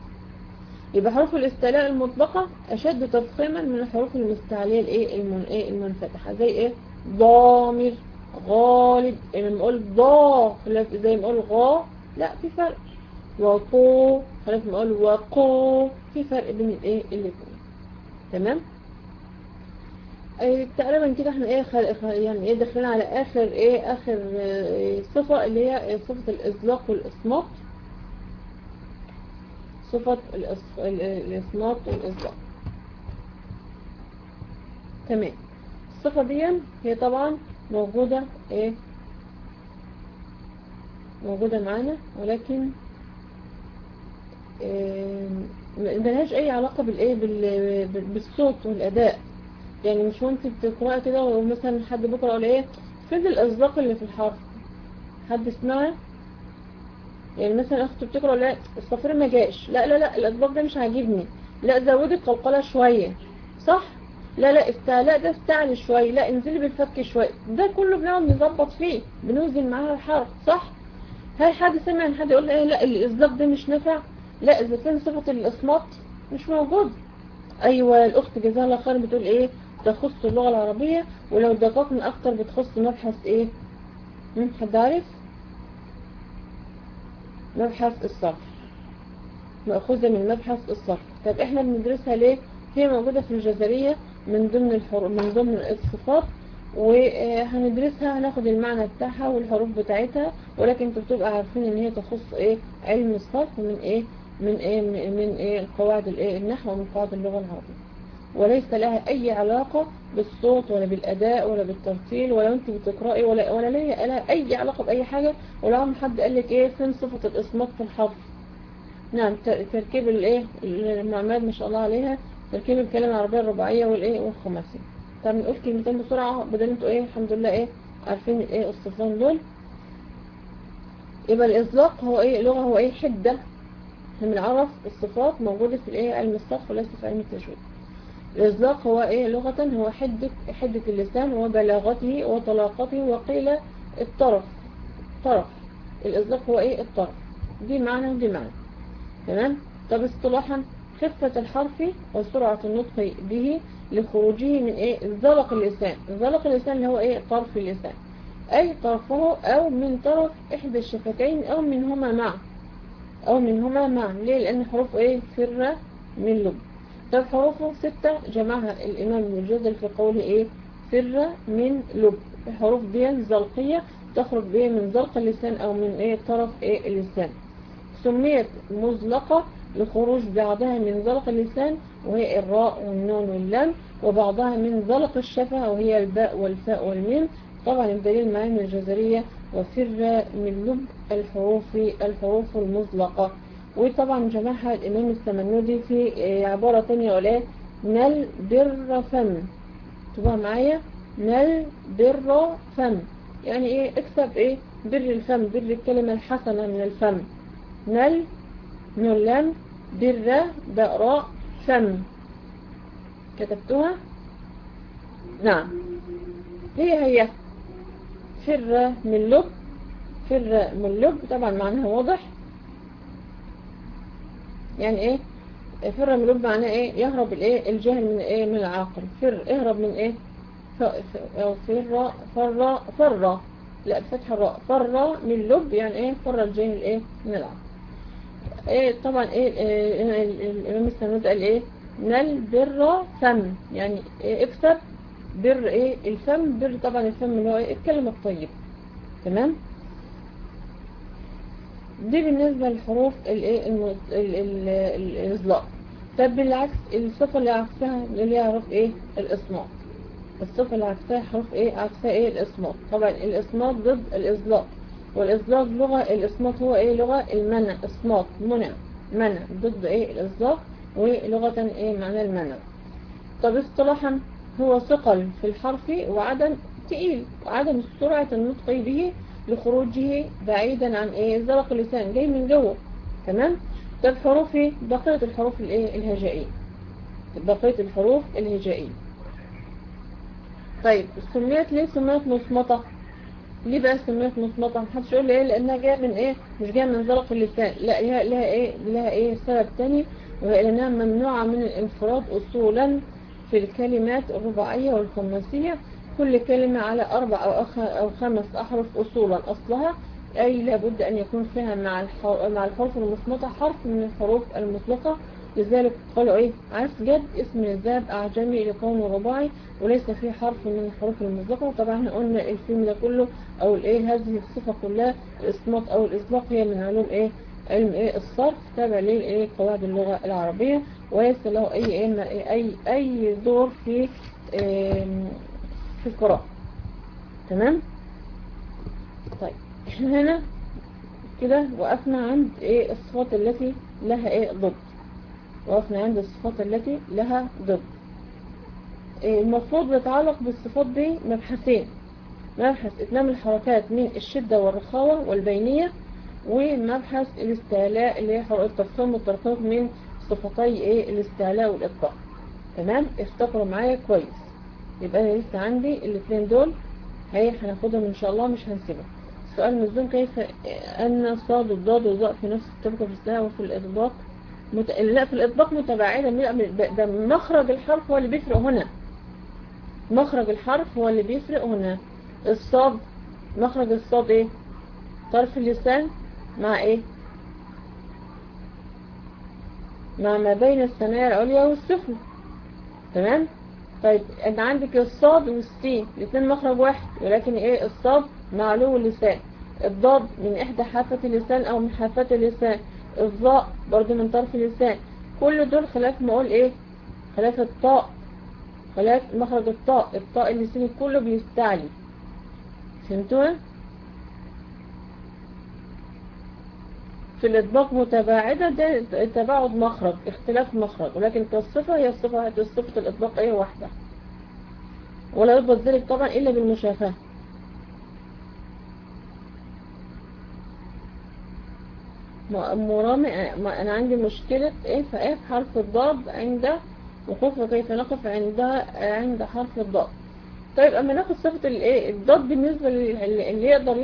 يبقى حروف الاستعلاء المطلقة أشد تفخيما من الحروف المستعلية الايه المن... إيه المنفتحة زي إيه؟ ضامر غالب. لما نقول ضا زي ما نقول غا لا في فرق. وقو خلاف ما نقول وقو في فرق بين الايه الاثنين تمام؟ إيه تقريبا كده إحنا إيه. يعني إيه داخلين على آخر إيه آخر إيه صفة اللي هي صفة الإطلاق والاصمات صفة الإصمات والإصداء تمام. الصفة دي هي طبعا موجودة إيه؟ موجودة معانا ولكن إيه ملهاش أي علاقة بالإيه؟ بال- بالصوت والأداء. يعني مش وأنت بتقرأي كده ومثلا حد بيقرأ يقول إيه؟ فين الإصداق اللي في الحرف؟ حد سمعها يعني مثلا أخت بتقرأ لا الصفر ما جاش. لا لا لا الإصداق ده مش عاجبني. لا زودي القلقلة شوية. صح؟ لا لا استعلاء ده استعلي شوية لا انزلي بالفك شوية ده كله بنقعد نظبط فيه. بنوزن معاه الحرف. صح؟ هل حد سمع إن حد يقول إيه؟ لا الإصداق ده مش نافع. لا إذا كان صفة الإصمات مش موجود. أيوه الأخت جزاها الله خير بتقول إيه؟ تخص اللغة العربية ولو دققنا أكتر بتخص مبحث إيه؟ حد عارف؟ مبحث الصرف. مأخوذة من مبحث الصرف. طب إحنا بندرسها ليه؟ هي موجودة في الجزرية من ضمن الحروف من ضمن الصفات وهندرسها هناخد المعنى بتاعها والحروف بتاعتها ولكن أنتوا بتبقى عارفين إن هي تخص إيه؟ علم الصرف من إيه؟ من إيه؟ من, من إيه؟ قواعد الايه النحو ومن قواعد اللغة العربية. وليس لها أي علاقة بالصوت ولا بالأداء ولا بالترتيل ولا أنت بتقرأي ولا ولا لها أي علاقة بأي حاجة. ولا عم حد قال لك إيه فين صفة الاصمات في الحرف. نعم تركيب الايه المعماد ما شاء الله عليها. تركيب الكلمة العربية الرباعية والايه والخماسي. طب نقول كلمتين بسرعة بدل أنتوا إيه الحمد لله إيه عارفين إيه الصفان دول. يبقى الإطلاق هو إيه لغة هو إيه حدة. إحنا بنعرف الصفات موجودة في الإيه علم الصرف وليس في علم التجويد الإطلاق هو إيه؟ لغة هو حدة حدة اللسان وبلاغته وطلاقته وقيل الطرف طرف. الإطلاق هو إيه؟ الطرف. دي معنى ودي معنى. تمام؟ طب اصطلاحا خفة الحرف وسرعة النطق به لخروجه من إيه؟ زلق اللسان. زلق اللسان اللي هو إيه؟ طرف اللسان. أي طرفه أو من طرف إحدى الشفتين أو منهما معا أو منهما معا ليه؟ لأن حروف إيه؟ فر من لب. طب حروفه ستة جمعها الإمام ابن الجزل في قوله إيه؟ فر من لب. الحروف دي زلقية تخرج بيه من زلق اللسان أو من إيه؟ طرف إيه؟ اللسان. سميت مزلقة لخروج بعضها من زلق اللسان وهي الراء والنون واللام وبعضها من زلق الشفة وهي الباء والفاء والميم. طبعا الدليل معانا الجزرية وفر من لب الحروف الحروف المزلقة. وطبعا جمعها الإمام السمنودي في عبارة تانية ولا نل بر فم. تبقى معايا؟ نل بر فم. يعني إيه؟ اكسب إيه؟ بر الفم بر الكلمة الحسنة من الفم. نل نلم بر بقراء فم. كتبتها نعم. هي هي. فر من لب فر من لب. طبعا معناها واضح. يعني إيه؟ فر من لب معناه إيه؟ يهرب الإيه؟ الجهل من إيه؟ من العاقل. فر اهرب من إيه؟ ف- ف- أو فر فر فر. لا بفتح الراء. فر من لب يعني إيه؟ فر الجهل إيه؟ من العاقل. إيه طبعا إيه؟ إيه، الامام السنود قال إيه؟ نل بر فم. يعني إيه؟ اكسب بر إيه؟ الفم. بر طبعا الفم اللي هو إيه؟ الكلمة الطيبة. تمام؟ دي بالنسبة للحروف الايه الم- ال- ال- ال- الإطلاق. طب بالعكس الصفة اللي عكسها اللي هي حروف إيه الإصمات الصفة اللي عكسها حروف إيه عكسها إيه الإصمات طبعا الإصمات ضد الإطلاق والإطلاق لغة الإصمات هو إيه لغة المنع إصمات منع منع ضد إيه الإطلاق ولغة إيه معنى المنع. طب اصطلاحا هو ثقل في الحرف وعدم تقيل وعدم سرعة النطق به لخروجه بعيدا عن إيه زلق اللسان جاي من جوه تمام؟ طب حروفي بقية الحروف الإيه؟ الهجائية. بقية الحروف الهجائية. طيب سميت ليه؟ سميت مصمتة ليه بقى سميت مصمتة محدش يقول لي إيه؟ لأنها جاية من إيه؟ مش جاية من زلق اللسان لا لها لها إيه؟ لها إيه؟ سبب تاني وهي لانها ممنوعة من الانفراد اصولا في الكلمات الرباعية والخماسية. كل كلمة على أربع أو, أو خمس أحرف أصولا. أصلها أي لابد أن يكون فيها مع. مع الحروف المصمتة حرف من الحروف المطلقة. لذلك قالوا إيه؟ عسجد اسم الذهب أعجمي لكونه رباعي وليس فيه حرف من الحروف المطلقة. طبعا إحنا قلنا الفيلم ده كله أو الإيه هذه الصفة كلها الإصمات أو الإطلاق هي من علوم إيه؟ علم إيه؟ الصرف تابع للإيه؟ قواعد اللغة العربية. وليس له أي اي أي دور في في القراءة تمام؟ طيب إحنا هنا كده وقفنا عند إيه الصفات التي لها إيه ضد. وقفنا عند الصفات التي لها ضد. إيه المفروض يتعلق بالصفات دي مبحثين. مبحث إتمام الحركات من الشدة والرخاوة والبينية ومبحث الاستعلاء اللي هي التفصيل والترقيق من صفتي إيه الاستعلاء والإطباق تمام؟ افتكروا معايا كويس. يبقى أنا لسه عندي الاثنين دول. هناخدهم إن شاء الله مش هنسيبهم. سؤال مزدون كيف أن الصاد والضاد والضاء في نفس الطبقة في الساعة وفي الإطباق؟ مت... لا في الإطباق متباعدة. ده مخرج الحرف هو اللي بيفرق هنا. مخرج الحرف هو اللي بيفرق هنا. الصاد مخرج الصاد إيه؟ طرف اللسان مع إيه؟ مع ما بين الثنايا العليا والسفلى. تمام؟ طيب انت عندك الصاد والسين الاثنين مخرج واحد ولكن إيه؟ الصاد مع علو اللسان. الضاد من احدى حافة اللسان أو من حافات اللسان. الظاء برضو من طرف اللسان. كل دول خلاف ما أقول إيه؟ خلاف الطاء. خلاف مخرج الطاء. الطاء اللساني كله بيستعلي فهمتوا في الإطباق متباعدة ده تباعد مخرج اختلاف مخرج ولكن كالصفة هي الصفة صفة الإطباق هي واحدة. ولا يضبط ذلك طبعا إلا بالمشافهة مرامي أنا عندي مشكلة إيه؟ فإيه في حرف الضاد عند وقوف كيف نقف عندها عند حرف الضاد. طيب أما ناخد صفة الإيه الضاد بالنسبة اللي يقدر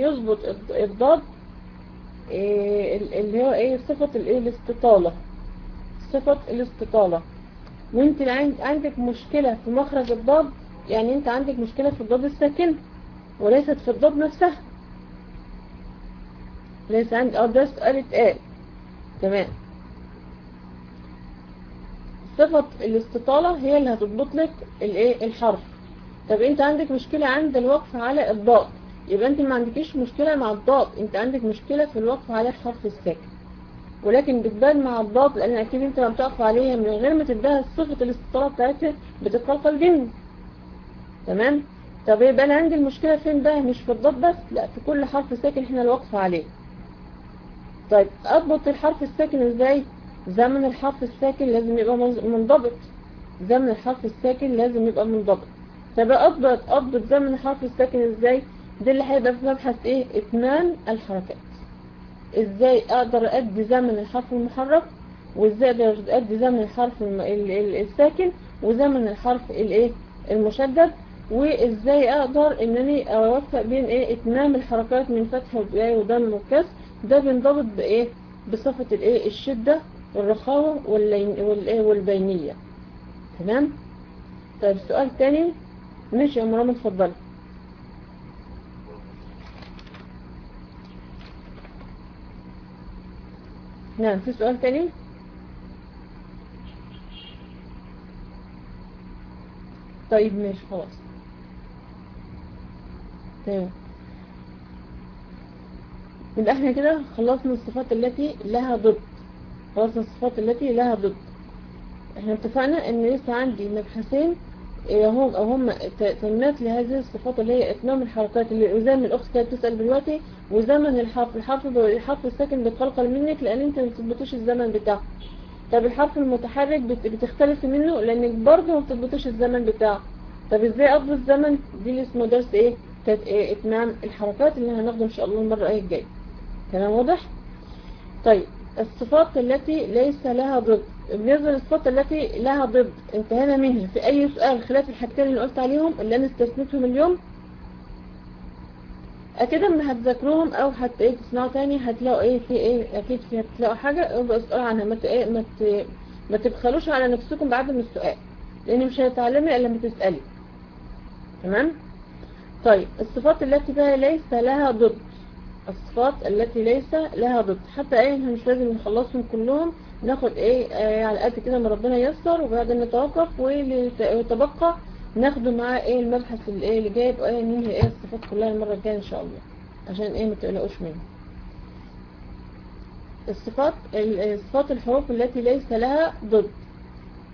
يظبط الضاد اللي هو إيه صفة الايه الاستطالة. صفة الاستطالة. وإنت عندك مشكلة في مخرج الضاد يعني إنت عندك مشكلة في الضاد الساكن وليست في الضاد نفسها. ليس عندي آه ده سؤال اتقال. تمام. صفة الاستطالة هي اللي هتضبط لك الايه الحرف. طب إنت عندك مشكلة عند الوقف على الضاد. يبقى انت ما عندكيش مشكلة مع الضاد انت عندك مشكلة في الوقف على الحرف الساكن ولكن بتبان مع الضاد لأن أكيد انت لما بتقف عليها من غير ما تديها صفة الاستطالة بتاعتها بتتقلقل جن تمام؟ طب يبقى أنا عندي المشكلة فين بقى؟ مش في الضاد بس لأ في كل حرف ساكن إحنا الوقف عليه. طيب أضبط الحرف الساكن إزاي؟ زمن الحرف الساكن لازم يبقى منضبط. زمن الحرف الساكن لازم يبقى منضبط. طب أضبط أضبط زمن الحرف الساكن إزاي؟ ده اللي هيبقى في مبحث إيه؟ إتمام الحركات. إزاي أقدر أدي زمن الحرف المحرك وإزاي أقدر أدي زمن الحرف الساكن وزمن الحرف الايه المشدد وإزاي أقدر إنني أوفق بين إيه؟ إتمام الحركات من فتح وبداية وضم وكسر. ده بينضبط بإيه؟ بصفة الايه الشدة والرخاوة والبينية. تمام؟ طيب سؤال تاني. ماشي يا مرام اتفضلي. نعم في سؤال تاني؟ طيب ماشي خلاص. تمام. يبقى إحنا كده خلصنا الصفات التي لها ضد. خلصنا الصفات التي لها ضد. إحنا اتفقنا إن لسه عندي مبحثين هم أو هم تنميات لهذه الصفات اللي هي إتمام الحركات اللي زي ما الأخت كانت بتسال دلوقتي وزمن الحرف الحرف الحرف الساكن بيتقلقل منك لأن أنت ما بتثبتوش الزمن بتاعه طب الحرف المتحرك بتختلف منه لأنك برضه ما بتثبتوش الزمن بتاعه طب إزاي اضبط الزمن؟ دي اللي اسمه درس إيه؟ إتمام الحركات اللي هناخده إن شاء الله المرة إيه الجاية. تمام واضح؟ طيب الصفات التي ليس لها ضد. بالنسبة للصفات التي لها ضد انتهينا منها. في أي سؤال خلاف الحاجتين اللي قلت عليهم اللي أنا استثنتهم اليوم؟ أكيد اما هتذاكروهم أو حتى إيه تسمعوا تاني هتلاقوا إيه في إيه أكيد في هتلاقوا حاجة. ابقى اسألوا عنها. ما إيه ما تبخلوش على نفسكم بعدم السؤال لأن مش هتتعلمي إلا لما تسألي. تمام؟ طيب الصفات التي بقى ليس لها ضد. الصفات التي ليس لها ضد. حتى إيه مش لازم نخلصهم كلهم. ناخد إيه آه على قد كده ما ربنا ييسر وبعدين نتوقف ويتبقى ناخده معاه إيه المبحث اللي إيه اللي جايب إيه ننهي إيه الصفات كلها المرة الجاية إن شاء الله. عشان إيه ما تقلقوش منه. الصفات الصفات الحروف التي ليس لها ضد.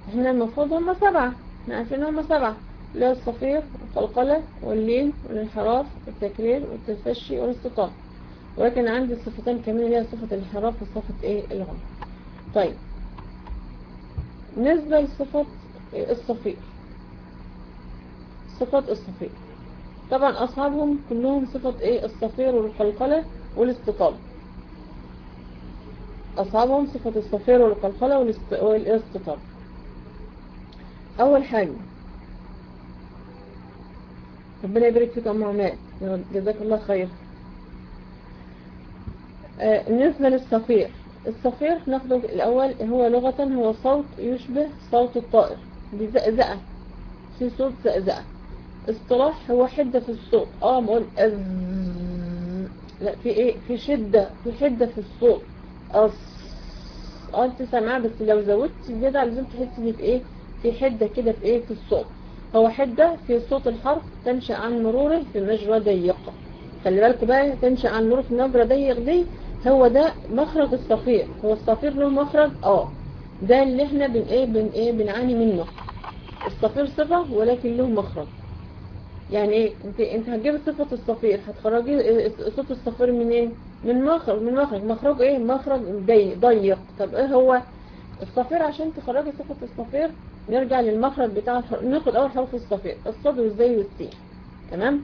إحنا المفروض هم سبعة. إحنا عارفين هم سبعة. اللي هو الصفير القلقلة واللين والانحراف والتكرير والتفشي والاستطاعة ولكن عندي صفتين كمان اللي هي صفة الانحراف وصفة إيه الغم طيب. بالنسبة لصفة الصفير صفة الصفير طبعا أصحابهم كلهم صفة إيه؟ الصفير والقلقلة والاستطالة. أصحابهم صفة الصفير والقلقلة والاست- والاستطالة. أول حاجة. ربنا يبارك فيك أم عماد جزاك الله خير. آه، بالنسبة للصفير. الصفير ناخده الأول هو لغة هو صوت يشبه صوت الطائر. بزقزقة في صوت زقزقة اصطلاح هو حدة في الصوت. آه بقول لا في إيه؟ في شدة في حدة في الصوت. أص. آه انت سامعاه بس لو زودت زيادة على اللزوم تحس إن في حدة كده في إيه؟ في الصوت. هو حدة في صوت الحرف تنشأ عن مروره في مجرى ضيق خلي بالكوا بقى تنشأ عن مروره في مجرى ضيق دي هو ده مخرج الصفير. هو الصفير له مخرج آه. ده اللي إحنا بن إيه بن إيه بنعاني منه. الصفير صفة ولكن له مخرج. يعني إيه؟ أنت أنت هتجيب صفة الصفير هتخرجي آه، صوت الصفير من إيه؟ من مخرج من مخرج. مخرج إيه؟ مخرج ضيق ضيق. طب إيه هو؟ الصفير عشان تخرجي صفة الصفير نرجع للمخرج بتاع. ناخد أول حرف الصفير الصاد والزي والسين. تمام؟ إيه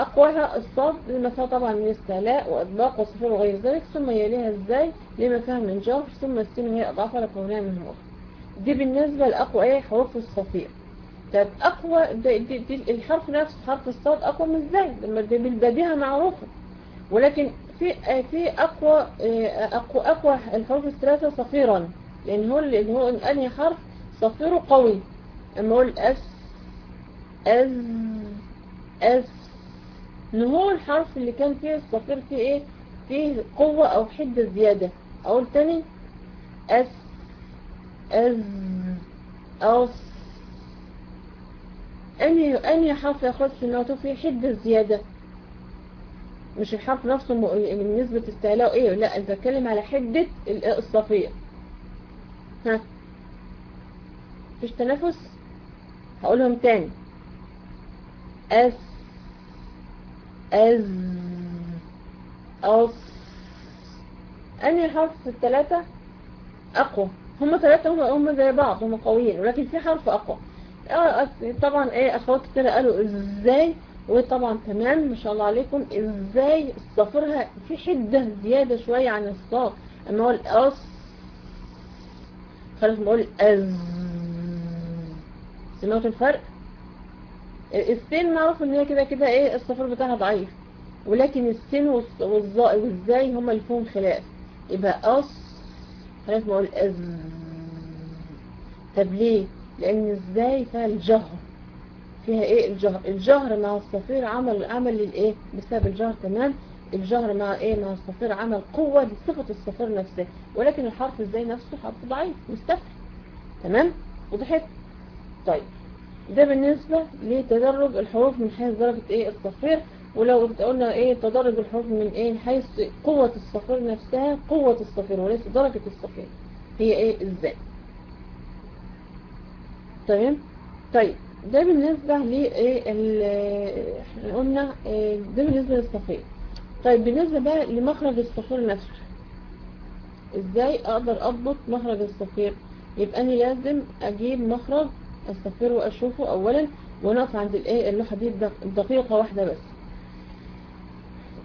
أقواها الصاد لما فيها طبعا من استعلاء وإطلاق وصفير وغير ذلك ثم يليها الزاي لما فيها من جر ثم السين وهي أضعافها لكونها من هو دي بالنسبة لأقوى إيه حروف الصفير. طب أقوى دي, دي, دي الحرف نفسه حرف الصاد أقوى من الزاي لما دي بالبديهة معروفة. ولكن في في أقوى آه، أقوى أقوى الحروف الثلاثة صفيرا لأن هو اللي هو أنهي حرف؟ صفيره قوي. أما أقول أس أز أس إن هو الحرف اللي كان فيه الصفير فيه إيه؟ فيه قوة أو حدة زيادة. أقول تاني؟ أس أز أص. أنهي أنهي حرف ياخد في النوتو فيه حدة زيادة. مش الحرف نفسه م- من نسبة استعلاء إيه؟ لا انت بتكلم على حدة ال- الصفير. ها. مفيش تنافس؟ هقولهم تاني. أس أز أص أنهي حرف الثلاثة؟ أقوى. هما ثلاثة هما هما زي بعض هما قويين ولكن في حرف أقوى. آه، أس- طبعا إيه أخوات كتير قالوا إزاي؟ وطبعا تمام ما شاء الله عليكم. إزاي؟ صفرها في حدة زيادة شوية عن الصاد. أما أقول أص خلاص بقول أز. سمعتوا الفرق؟ السين معروف إن هي كده كده إيه الصفر بتاعها ضعيف. ولكن السين والظاء والزاي هما اللي فيهم خلاف؟ يبقى أص خلاص بقول أز. طب ليه؟ لأن إزاي فيها الجهر؟ فيها إيه الجهر؟ الجهر مع الصفير عمل عمل للإيه؟ بسبب الجهر تمام؟ الجهر مع إيه؟ مع الصفير عمل قوة لصفة الصفير نفسه. ولكن الحرف إزاي نفسه؟ حرف ضعيف مستفل تمام؟ وضحت؟ طيب. ده بالنسبة لتدرج الحروف من حيث درجة إيه؟ الصفير ولو قلنا إيه؟ تدرج الحروف من إيه؟ حيث قوة الصفير نفسها قوة الصفير وليس درجة الصفير هي إيه؟ إزاي تمام؟ طيب ده بالنسبة لإيه ال- قلنا إيه، ده بالنسبة للصفير طيب بالنسبة بقى لمخرج الصفير نفسه. إزاي أقدر أضبط مخرج الصفير يبقى أنا لازم أجيب مخرج الصفير وأشوفه اولا ونقف عند الايه اللوحة دي بدق- دقيقة واحدة بس.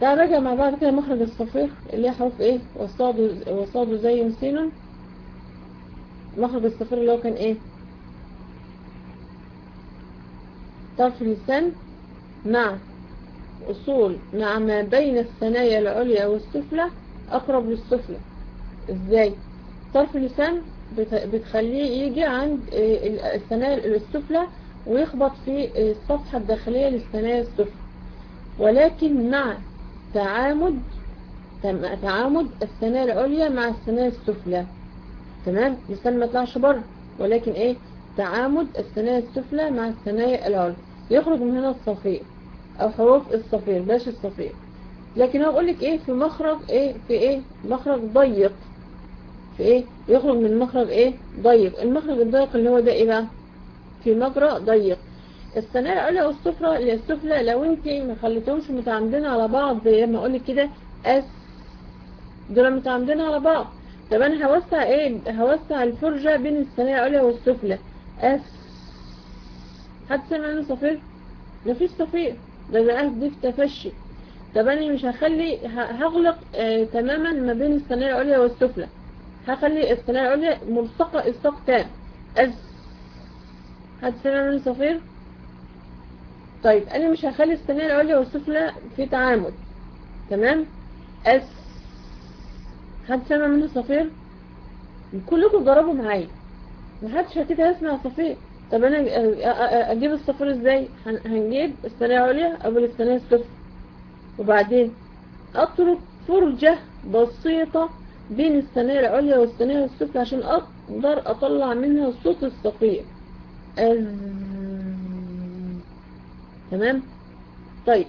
تعال راجع مع بعض كده مخرج الصفير اللي هي حروف إيه وصاد وصاد زي سين. مخرج الصفير اللي هو كان إيه طرف اللسان مع. أصول. مع ما بين الثنايا العليا والسفلى أقرب للسفلى. إزاي؟ طرف اللسان بتخليه يجي عند آه، ال- الثنايا السفلى ويخبط في الصفحة الداخلية للثنايا السفلى. ولكن مع تعامد تعامد الثنايا العليا مع الثنايا السفلى. تمام؟ لسان ما يطلعش بره. ولكن إيه؟ تعامد الثنايا السفلى مع الثنايا العليا. يخرج من هنا الصفير أو حروف الصفير باش الصفير. لكن هو بقول لك إيه؟ في مخرج إيه؟ في إيه؟ مخرج ضيق. في إيه؟ يخرج من مخرج إيه؟ ضيق. المخرج الضيق اللي هو ده إيه بقى؟ في مجرى ضيق. الثنايا العليا والسفلى السفلى لو انت ما خليتهمش متعامدين على بعض زي ما أقول لك كده أس. دول متعامدين على بعض. طب أنا هوسع إيه؟ هوسع الفرجة بين الثنايا العليا والسفلى أس. حد سمع عنه صفير؟ مفيش صفير. ده ده دي في تفشي. طب أنا مش هخلي هغلق آه تماما ما بين الثنايا العليا والسفلى هخلي الثنايا العليا ملصقة الصق تام. اس حد سمع منه صفير طيب أنا مش هخلي الثنايا العليا والسفلى في تعامد تمام؟ اس حد سمع منه صفير كلكم جربوا معايا. محدش كده هيسمع صفير طب أنا أجيب الصفير إزاي؟ هنجيب الثنايا العليا قبل الثنايا السفلى وبعدين اترك فرجة بسيطة بين الثنايا العليا والثنايا السفلى عشان أقدر أطلع منها صوت الصفير أز... تمام؟ طيب.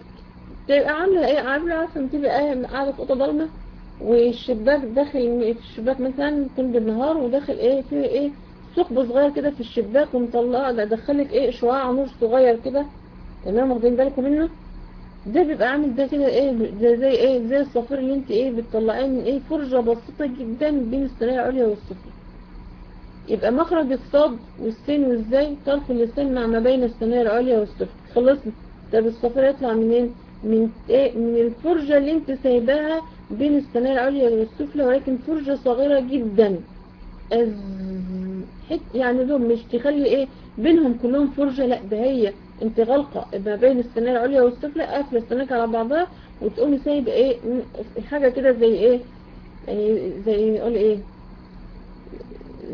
تبقى عاملة إيه؟ عاملة عشان تبقى قاعدة في أوضة ضلمة والشباك داخل في الشباك مثلا يكون بالنهار وداخل إيه؟ في إيه؟ ثقب صغير كده في الشباك ومطلع ده دخلك إيه؟ شعاع نور صغير كده. تمام؟ واخدين بالكم منه؟ ده بيبقى عامل ده كده إيه ده زي إيه زي الصفير اللي أنت إيه بتطلعيه من إيه فرجة بسيطة جدا بين الثنايا العليا والسفلى يبقى مخرج الصاد والسين والزاي طرف اللسان مع ما بين الثنايا العليا والسفلى خلصنا. طب الصفير يطلع منين؟ من إيه؟ من الفرجة اللي أنت سايباها بين الثنايا العليا والسفلى ولكن فرجة صغيرة جدا. يعني دول مش تخلي إيه بينهم كلهم فرجة لأ ده هي انت غلقة ما بين الثنايا العليا والسفلى قافلة السناك على بعضها وتقومي سايبه إيه حاجة كده زي إيه يعني زي نقول إيه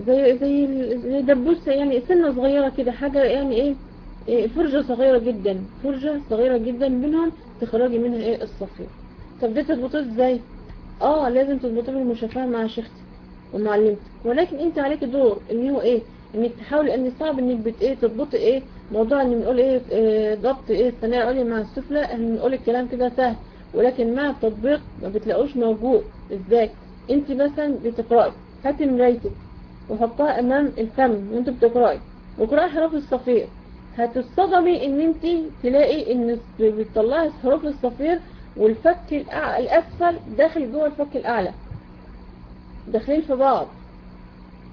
زي زي زي دبوسة يعني سنة صغيرة كده حاجة يعني إيه, إيه فرجة صغيرة جدا فرجة صغيرة جدا منهم تخرجي منها إيه الصفير طب دي تضبطيه إزاي؟ آه لازم تضبطيه بالمشافهة مع شيختك ومعلمتك ولكن أنت عليك دور إن هو إيه إنك تحاول إن صعب إنك بت إيه تضبطي إيه موضوع ان بنقول إيه, إيه ضبط إيه الثنايا العليا مع السفلى إحنا بنقول الكلام كده سهل ولكن مع التطبيق ما بتلاقوش موجود. إزاي؟ أنت مثلا بتقرأي هاتي مرايتك وحطها أمام الفم وأنت بتقرأي. وقرأي حروف الصفير. هتتصدمي إن أنت تلاقي إن بتطلعي حروف الصفير والفك الأسفل داخل جوه الفك الأعلى. داخلين في بعض.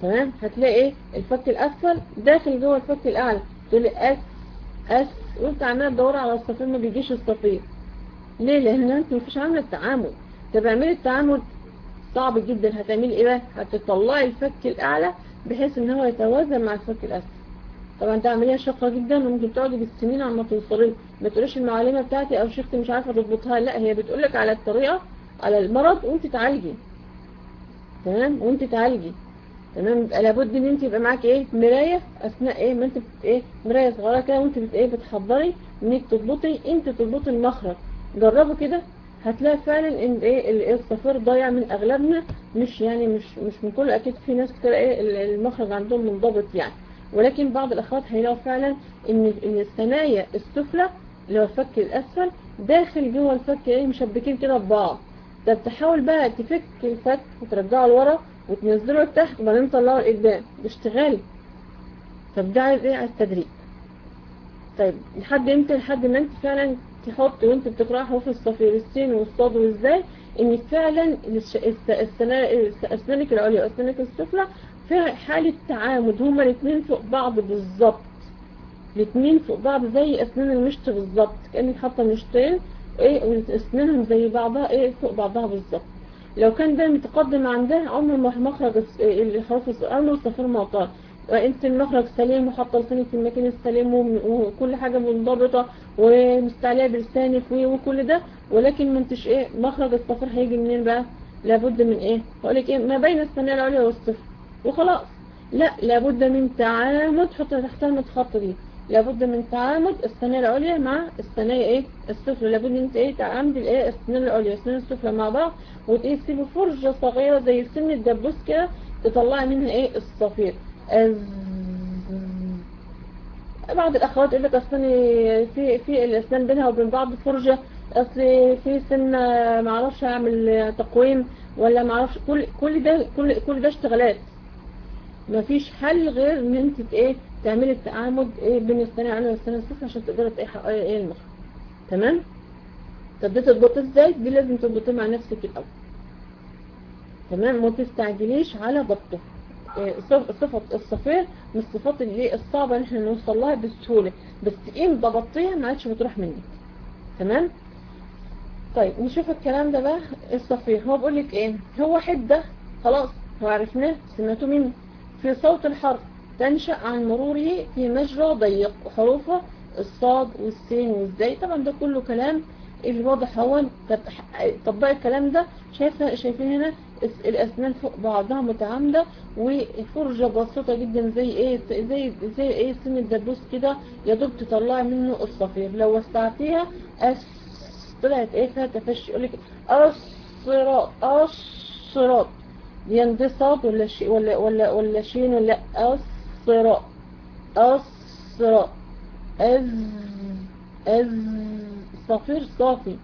تمام؟ هتلاقي إيه؟ الفك الأسفل داخل جوه الفك الأعلى. تقولي اس اس وانت عماله تدوري على الصفير ما بيجيش الصفير ليه؟ لأن أنت مفيش عامله التعامل طب اعملي التعامل صعب جدا. هتعملي إيه بقى؟ هتطلعي الفك الأعلى بحيث إن هو يتوازن مع الفك الأسفل. طبعا ده عملية شاقة جدا وممكن تقعدي بالسنين عما توصلي ما تقوليش المعلمة بتاعتي أو شيختي مش عارفة تضبطها لا هي بتقولك على الطريقة على المرض وأنت تعالجي. تمام؟ وأنت تعالجي. تمام؟ يبقى لابد إن أنت يبقى معاك إيه؟ مراية أثناء إيه؟ ما أنت بت إيه؟ مراية صغيرة كده وأنت بت إيه؟ بتحضري إنك تضبطي أنت تضبطي المخرج. جربوا كده هتلاقي فعلا إن إيه؟ الصفير ضايع من أغلبنا. مش يعني مش مش من كل أكيد في ناس كتير إيه؟ المخرج عندهم منضبط يعني. ولكن بعض الأخوات هيلاقوا فعلا إن إن الثنايا السفلى اللي هو الفك الأسفل داخل جوه الفك إيه؟ مشبكين كده ببعض. طب تحاول بقى تفك الفك وترجعه لورا. وتنزله لتحت وبعدين تطلعه لقدام باشتغال طب ده عايز إيه؟ عايز تدريب. طيب لحد إمتى؟ لحد ما أنت فعلا تحط وأنت بتقرأ حروف الصفير السين والصاد وازاي إن فعلا اسنانك العليا وأسنانك السفلى فيها حالة تعامد. هما الاثنين فوق بعض بالظبط الاثنين فوق بعض زي أسنان المشط بالظبط كأنك حاطة مشطين إيه وأسنانهم زي بعضها إيه فوق بعضها بالظبط لو كان ده متقدم عن ده عمر ما مخرج الحروف عمر الصفير معطاه وانت المخرج سليم وحاطه لسانك في المكان السليم وكل حاجة منضبطة ومستعلية بلسانك وكل ده. ولكن ما انتش إيه مخرج الصفير هيجي منين بقى؟ لابد من إيه؟ هقولك إيه ما بين الثانية العليا والصفر وخلاص. لا لابد من تعامد حط تحتها المتخط دي. لابد من تعامد الثانية العليا مع الثانية إيه؟ السفلى لابد ان أنت إيه؟ تعامد الايه العليا. والثانية السفلى مع بعض. وتقيس تسيبي فرجة صغيرة زي سن الدبوس كده تطلعي منها إيه؟ الصفير. أز... بعض الأخوات يقول لك اصل في في الاسنان بينها وبين بعض فرجة. أصل في سن ما أعرفش أعمل تقويم ولا ما أعرفش كل كل ده كل كل ده اشتغالات. مفيش حل غير إن أنت إيه؟ تعملي التعامد إيه بين الثانية العليا والثانية السفلى عشان تقدري تحققي إيه المخرج تمام؟ طب ده تضبط إزاي؟ دي لازم تضبطيه مع نفسك الأول. تمام؟ ما تستعجليش على ضبطه إيه، صف- صفة الصفير من الصفات اللي الصعبة ان إحنا نوصل لها بسهولة. بس ان ضبطيها ما عادش بتروح منك. تمام؟ طيب نشوف الكلام ده بقى. الصفير هو بيقول لك إيه؟ هو حدة خلاص هو عرفناه سمعته منه. في صوت الحرف. تنشأ عن مروره في مجرى ضيق وحروفه الصاد والسين والزاي. طبعا ده كله كلام اللي واضح هو طب طبق الكلام ده شايفه شايفين هنا الأسنان فوق بعضها متعامدة وفرجة بسيطة جدا زي إيه؟ زي زي إيه؟ سن الدبوس كده يا دوب تطلعي منه الصفير. لو وسعتيها أس طلعت إيه؟ فيها تفشي. يقول لك الصراط الصراط. دي صاد ولا شيء ولا ولا ولا شين ولا الصراط الصراط أز أز صفير صافي.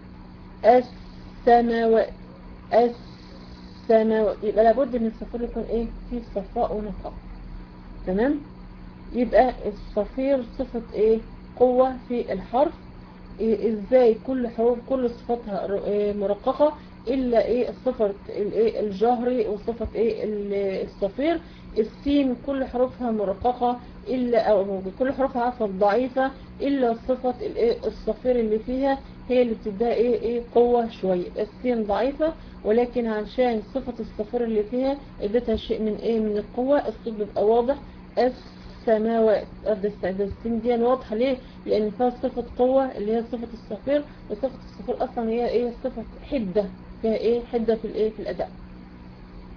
السماوات السماوات يبقى لابد إن الصفير يكون إيه؟ فيه صفاء ونقاء. تمام؟ يبقى الصفير صفة إيه؟ قوة في الحرف. إيه؟ إزاي كل حروف كل صفاتها إيه؟ مرققة. إلا إيه صفة الايه الجهري وصفة ال- الصفير. السين كل حروفها مرققة إلا أو كل حروفها عفوا ضعيفة إلا صفة الايه الصفير اللي فيها هي اللي بتديها إيه إيه قوة شوية. السين ضعيفة ولكن عشان صفة الصفير اللي فيها إديتها شيء من إيه من القوة. الصوت بيبقى واضح. السماوات ده السين دي واضحة ليه؟ لأن فيها صفة قوة اللي هي صفة الصفير وصفة الصفير أصلا هي إيه؟ صفة حدة. فيها إيه؟ حدة في الإيه؟ في الأداء.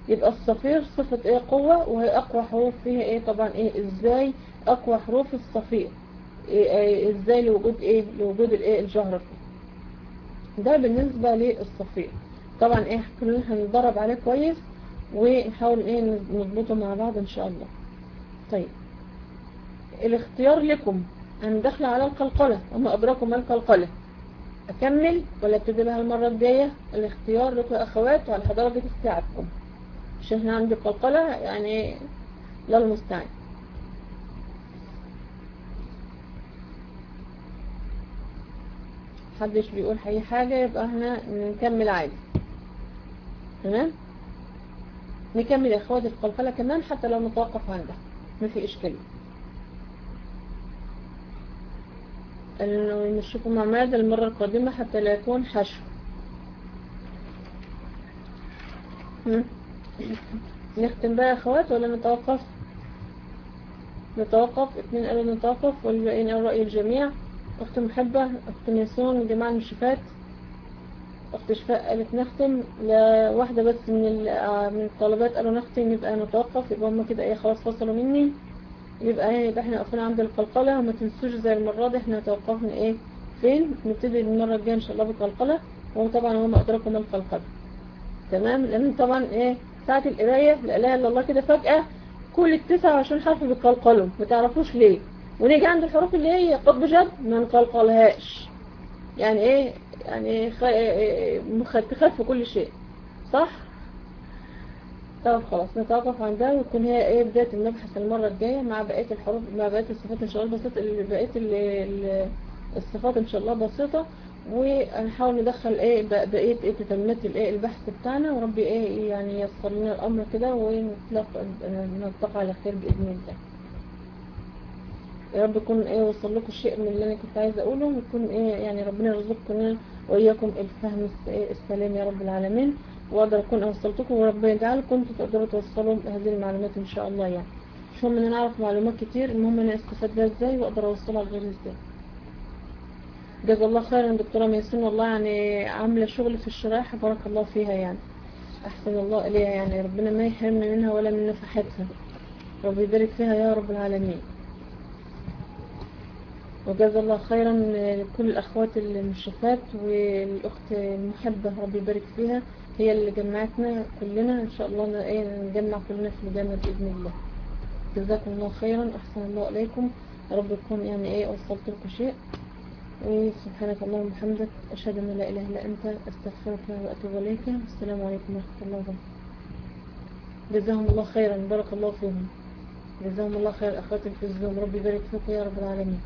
يبقى الصفير صفة إيه؟ قوة وهي أقوى حروف فيها إيه؟ طبعا إيه؟ إزاي أقوى حروف الصفير؟ إيه؟ إيه؟ إزاي لوجود إيه؟ لوجود الإيه؟ الجهر ده بالنسبة للصفير. طبعا إيه؟ كلنا هنضرب عليه كويس ونحاول إيه؟ نضبطه مع بعض إن شاء الله. طيب. الاختيار لكم. أنا داخلة على القلقلة. وما ادراكم ما القلقلة. أكمل ولا ابتدي بها المرة الجاية؟ الاختيار لكم يا أخوات وعلى درجة استيعابكم عشان إحنا عندي قلقلة يعني لا المستعان. محدش بيقول أي حاجة يبقى إحنا نكمل عادي. تمام؟ نكمل يا اخواتي القلقلة كمان حتى لو نتوقف عندها. ما في إنه نشوفوا مع ماذا المرة القادمة حتى لا يكون حشو؟ نختم بقى يا أخوات ولا نتوقف؟ نتوقف. اتنين قالوا نتوقف والباقيين قالوا رأي الجميع. أخت محبة أخت ياسون جماعة المشفات أخت شفاء قالت نختم. لا واحدة بس من ال- من الطلبات قالوا نختم يبقى نتوقف. يبقى هما كده إيه خلاص فصلوا مني. يبقى إيه يبقى إحنا واقفين عند القلقلة وما تنسوش زي المرة دي إحنا توقفنا إيه فين؟ نبتدي المرة الجاية إن شاء الله بالقلقلة وطبعا أدراكم ما القلقلة. تمام؟ لأن طبعا إيه ساعة القراية لا إله إلا الله كده فجأة كل التسعة وعشرين حرف بيقلقلوا ما تعرفوش ليه؟ ونيجي عند الحروف اللي هي قطب جد ما نقلقلهاش. يعني إيه؟ يعني خ... إيه مخ... تخاف في كل شيء. صح؟ طب خلاص نتوقف عندها وتكون هي إيه بداية المبحث المرة الجاية مع بقية الحروف مع بقية الصفات إن شاء الله بسيطة بقية ال... ال... الصفات إن شاء الله بسيطة. وهنحاول ندخل إيه بق- بقية إيه تتمات الايه البحث بتاعنا وربي إيه يعني ييسر لنا الأمر كده نلتقى على خير بإذن الله. يا رب يكون إيه وصل لكم شيء من اللي أنا كنت عايزة أقوله ويكون إيه يعني ربنا يرزقكم وإياكم الفهم الس- السلام يا رب العالمين. وأقدر أكون أوصلتكم وربنا يجعلكم تقدروا توصلوا هذه المعلومات إن شاء الله يعني. مش مهم ان أنا اعرف معلومات كتير المهم ان أنا أستفاد بيها إزاي وأقدر أوصلها لغيري إزاي. جزا الله خيرا دكتورة ميسون والله يعني عاملة شغل في الشرايح بارك الله فيها يعني. أحسن الله إليها يعني ربنا ما يحرمنا منها ولا من نفحتها رب يبارك فيها يا رب العالمين. وجزا الله خيرا لكل الأخوات المشرفات والأخت المحبة رب يبارك فيها. هي اللي جمعتنا كلنا إن شاء الله إيه نجمع كلنا في الجنة بإذن الله. جزاكم الله خيرا أحسن الله إليكم. يا رب يكون يعني إيه وصلت لكم شيء. وسبحانك اللهم وبحمدك أشهد أن لا إله إلا أنت أستغفرك وأتوب إليك. والسلام عليكم ورحمة الله وبركاته. جزاهم الله خيرا بارك الله فيهم. جزاهم الله خير أخواتي في الزوم. ربي يبارك فيكم يا رب العالمين.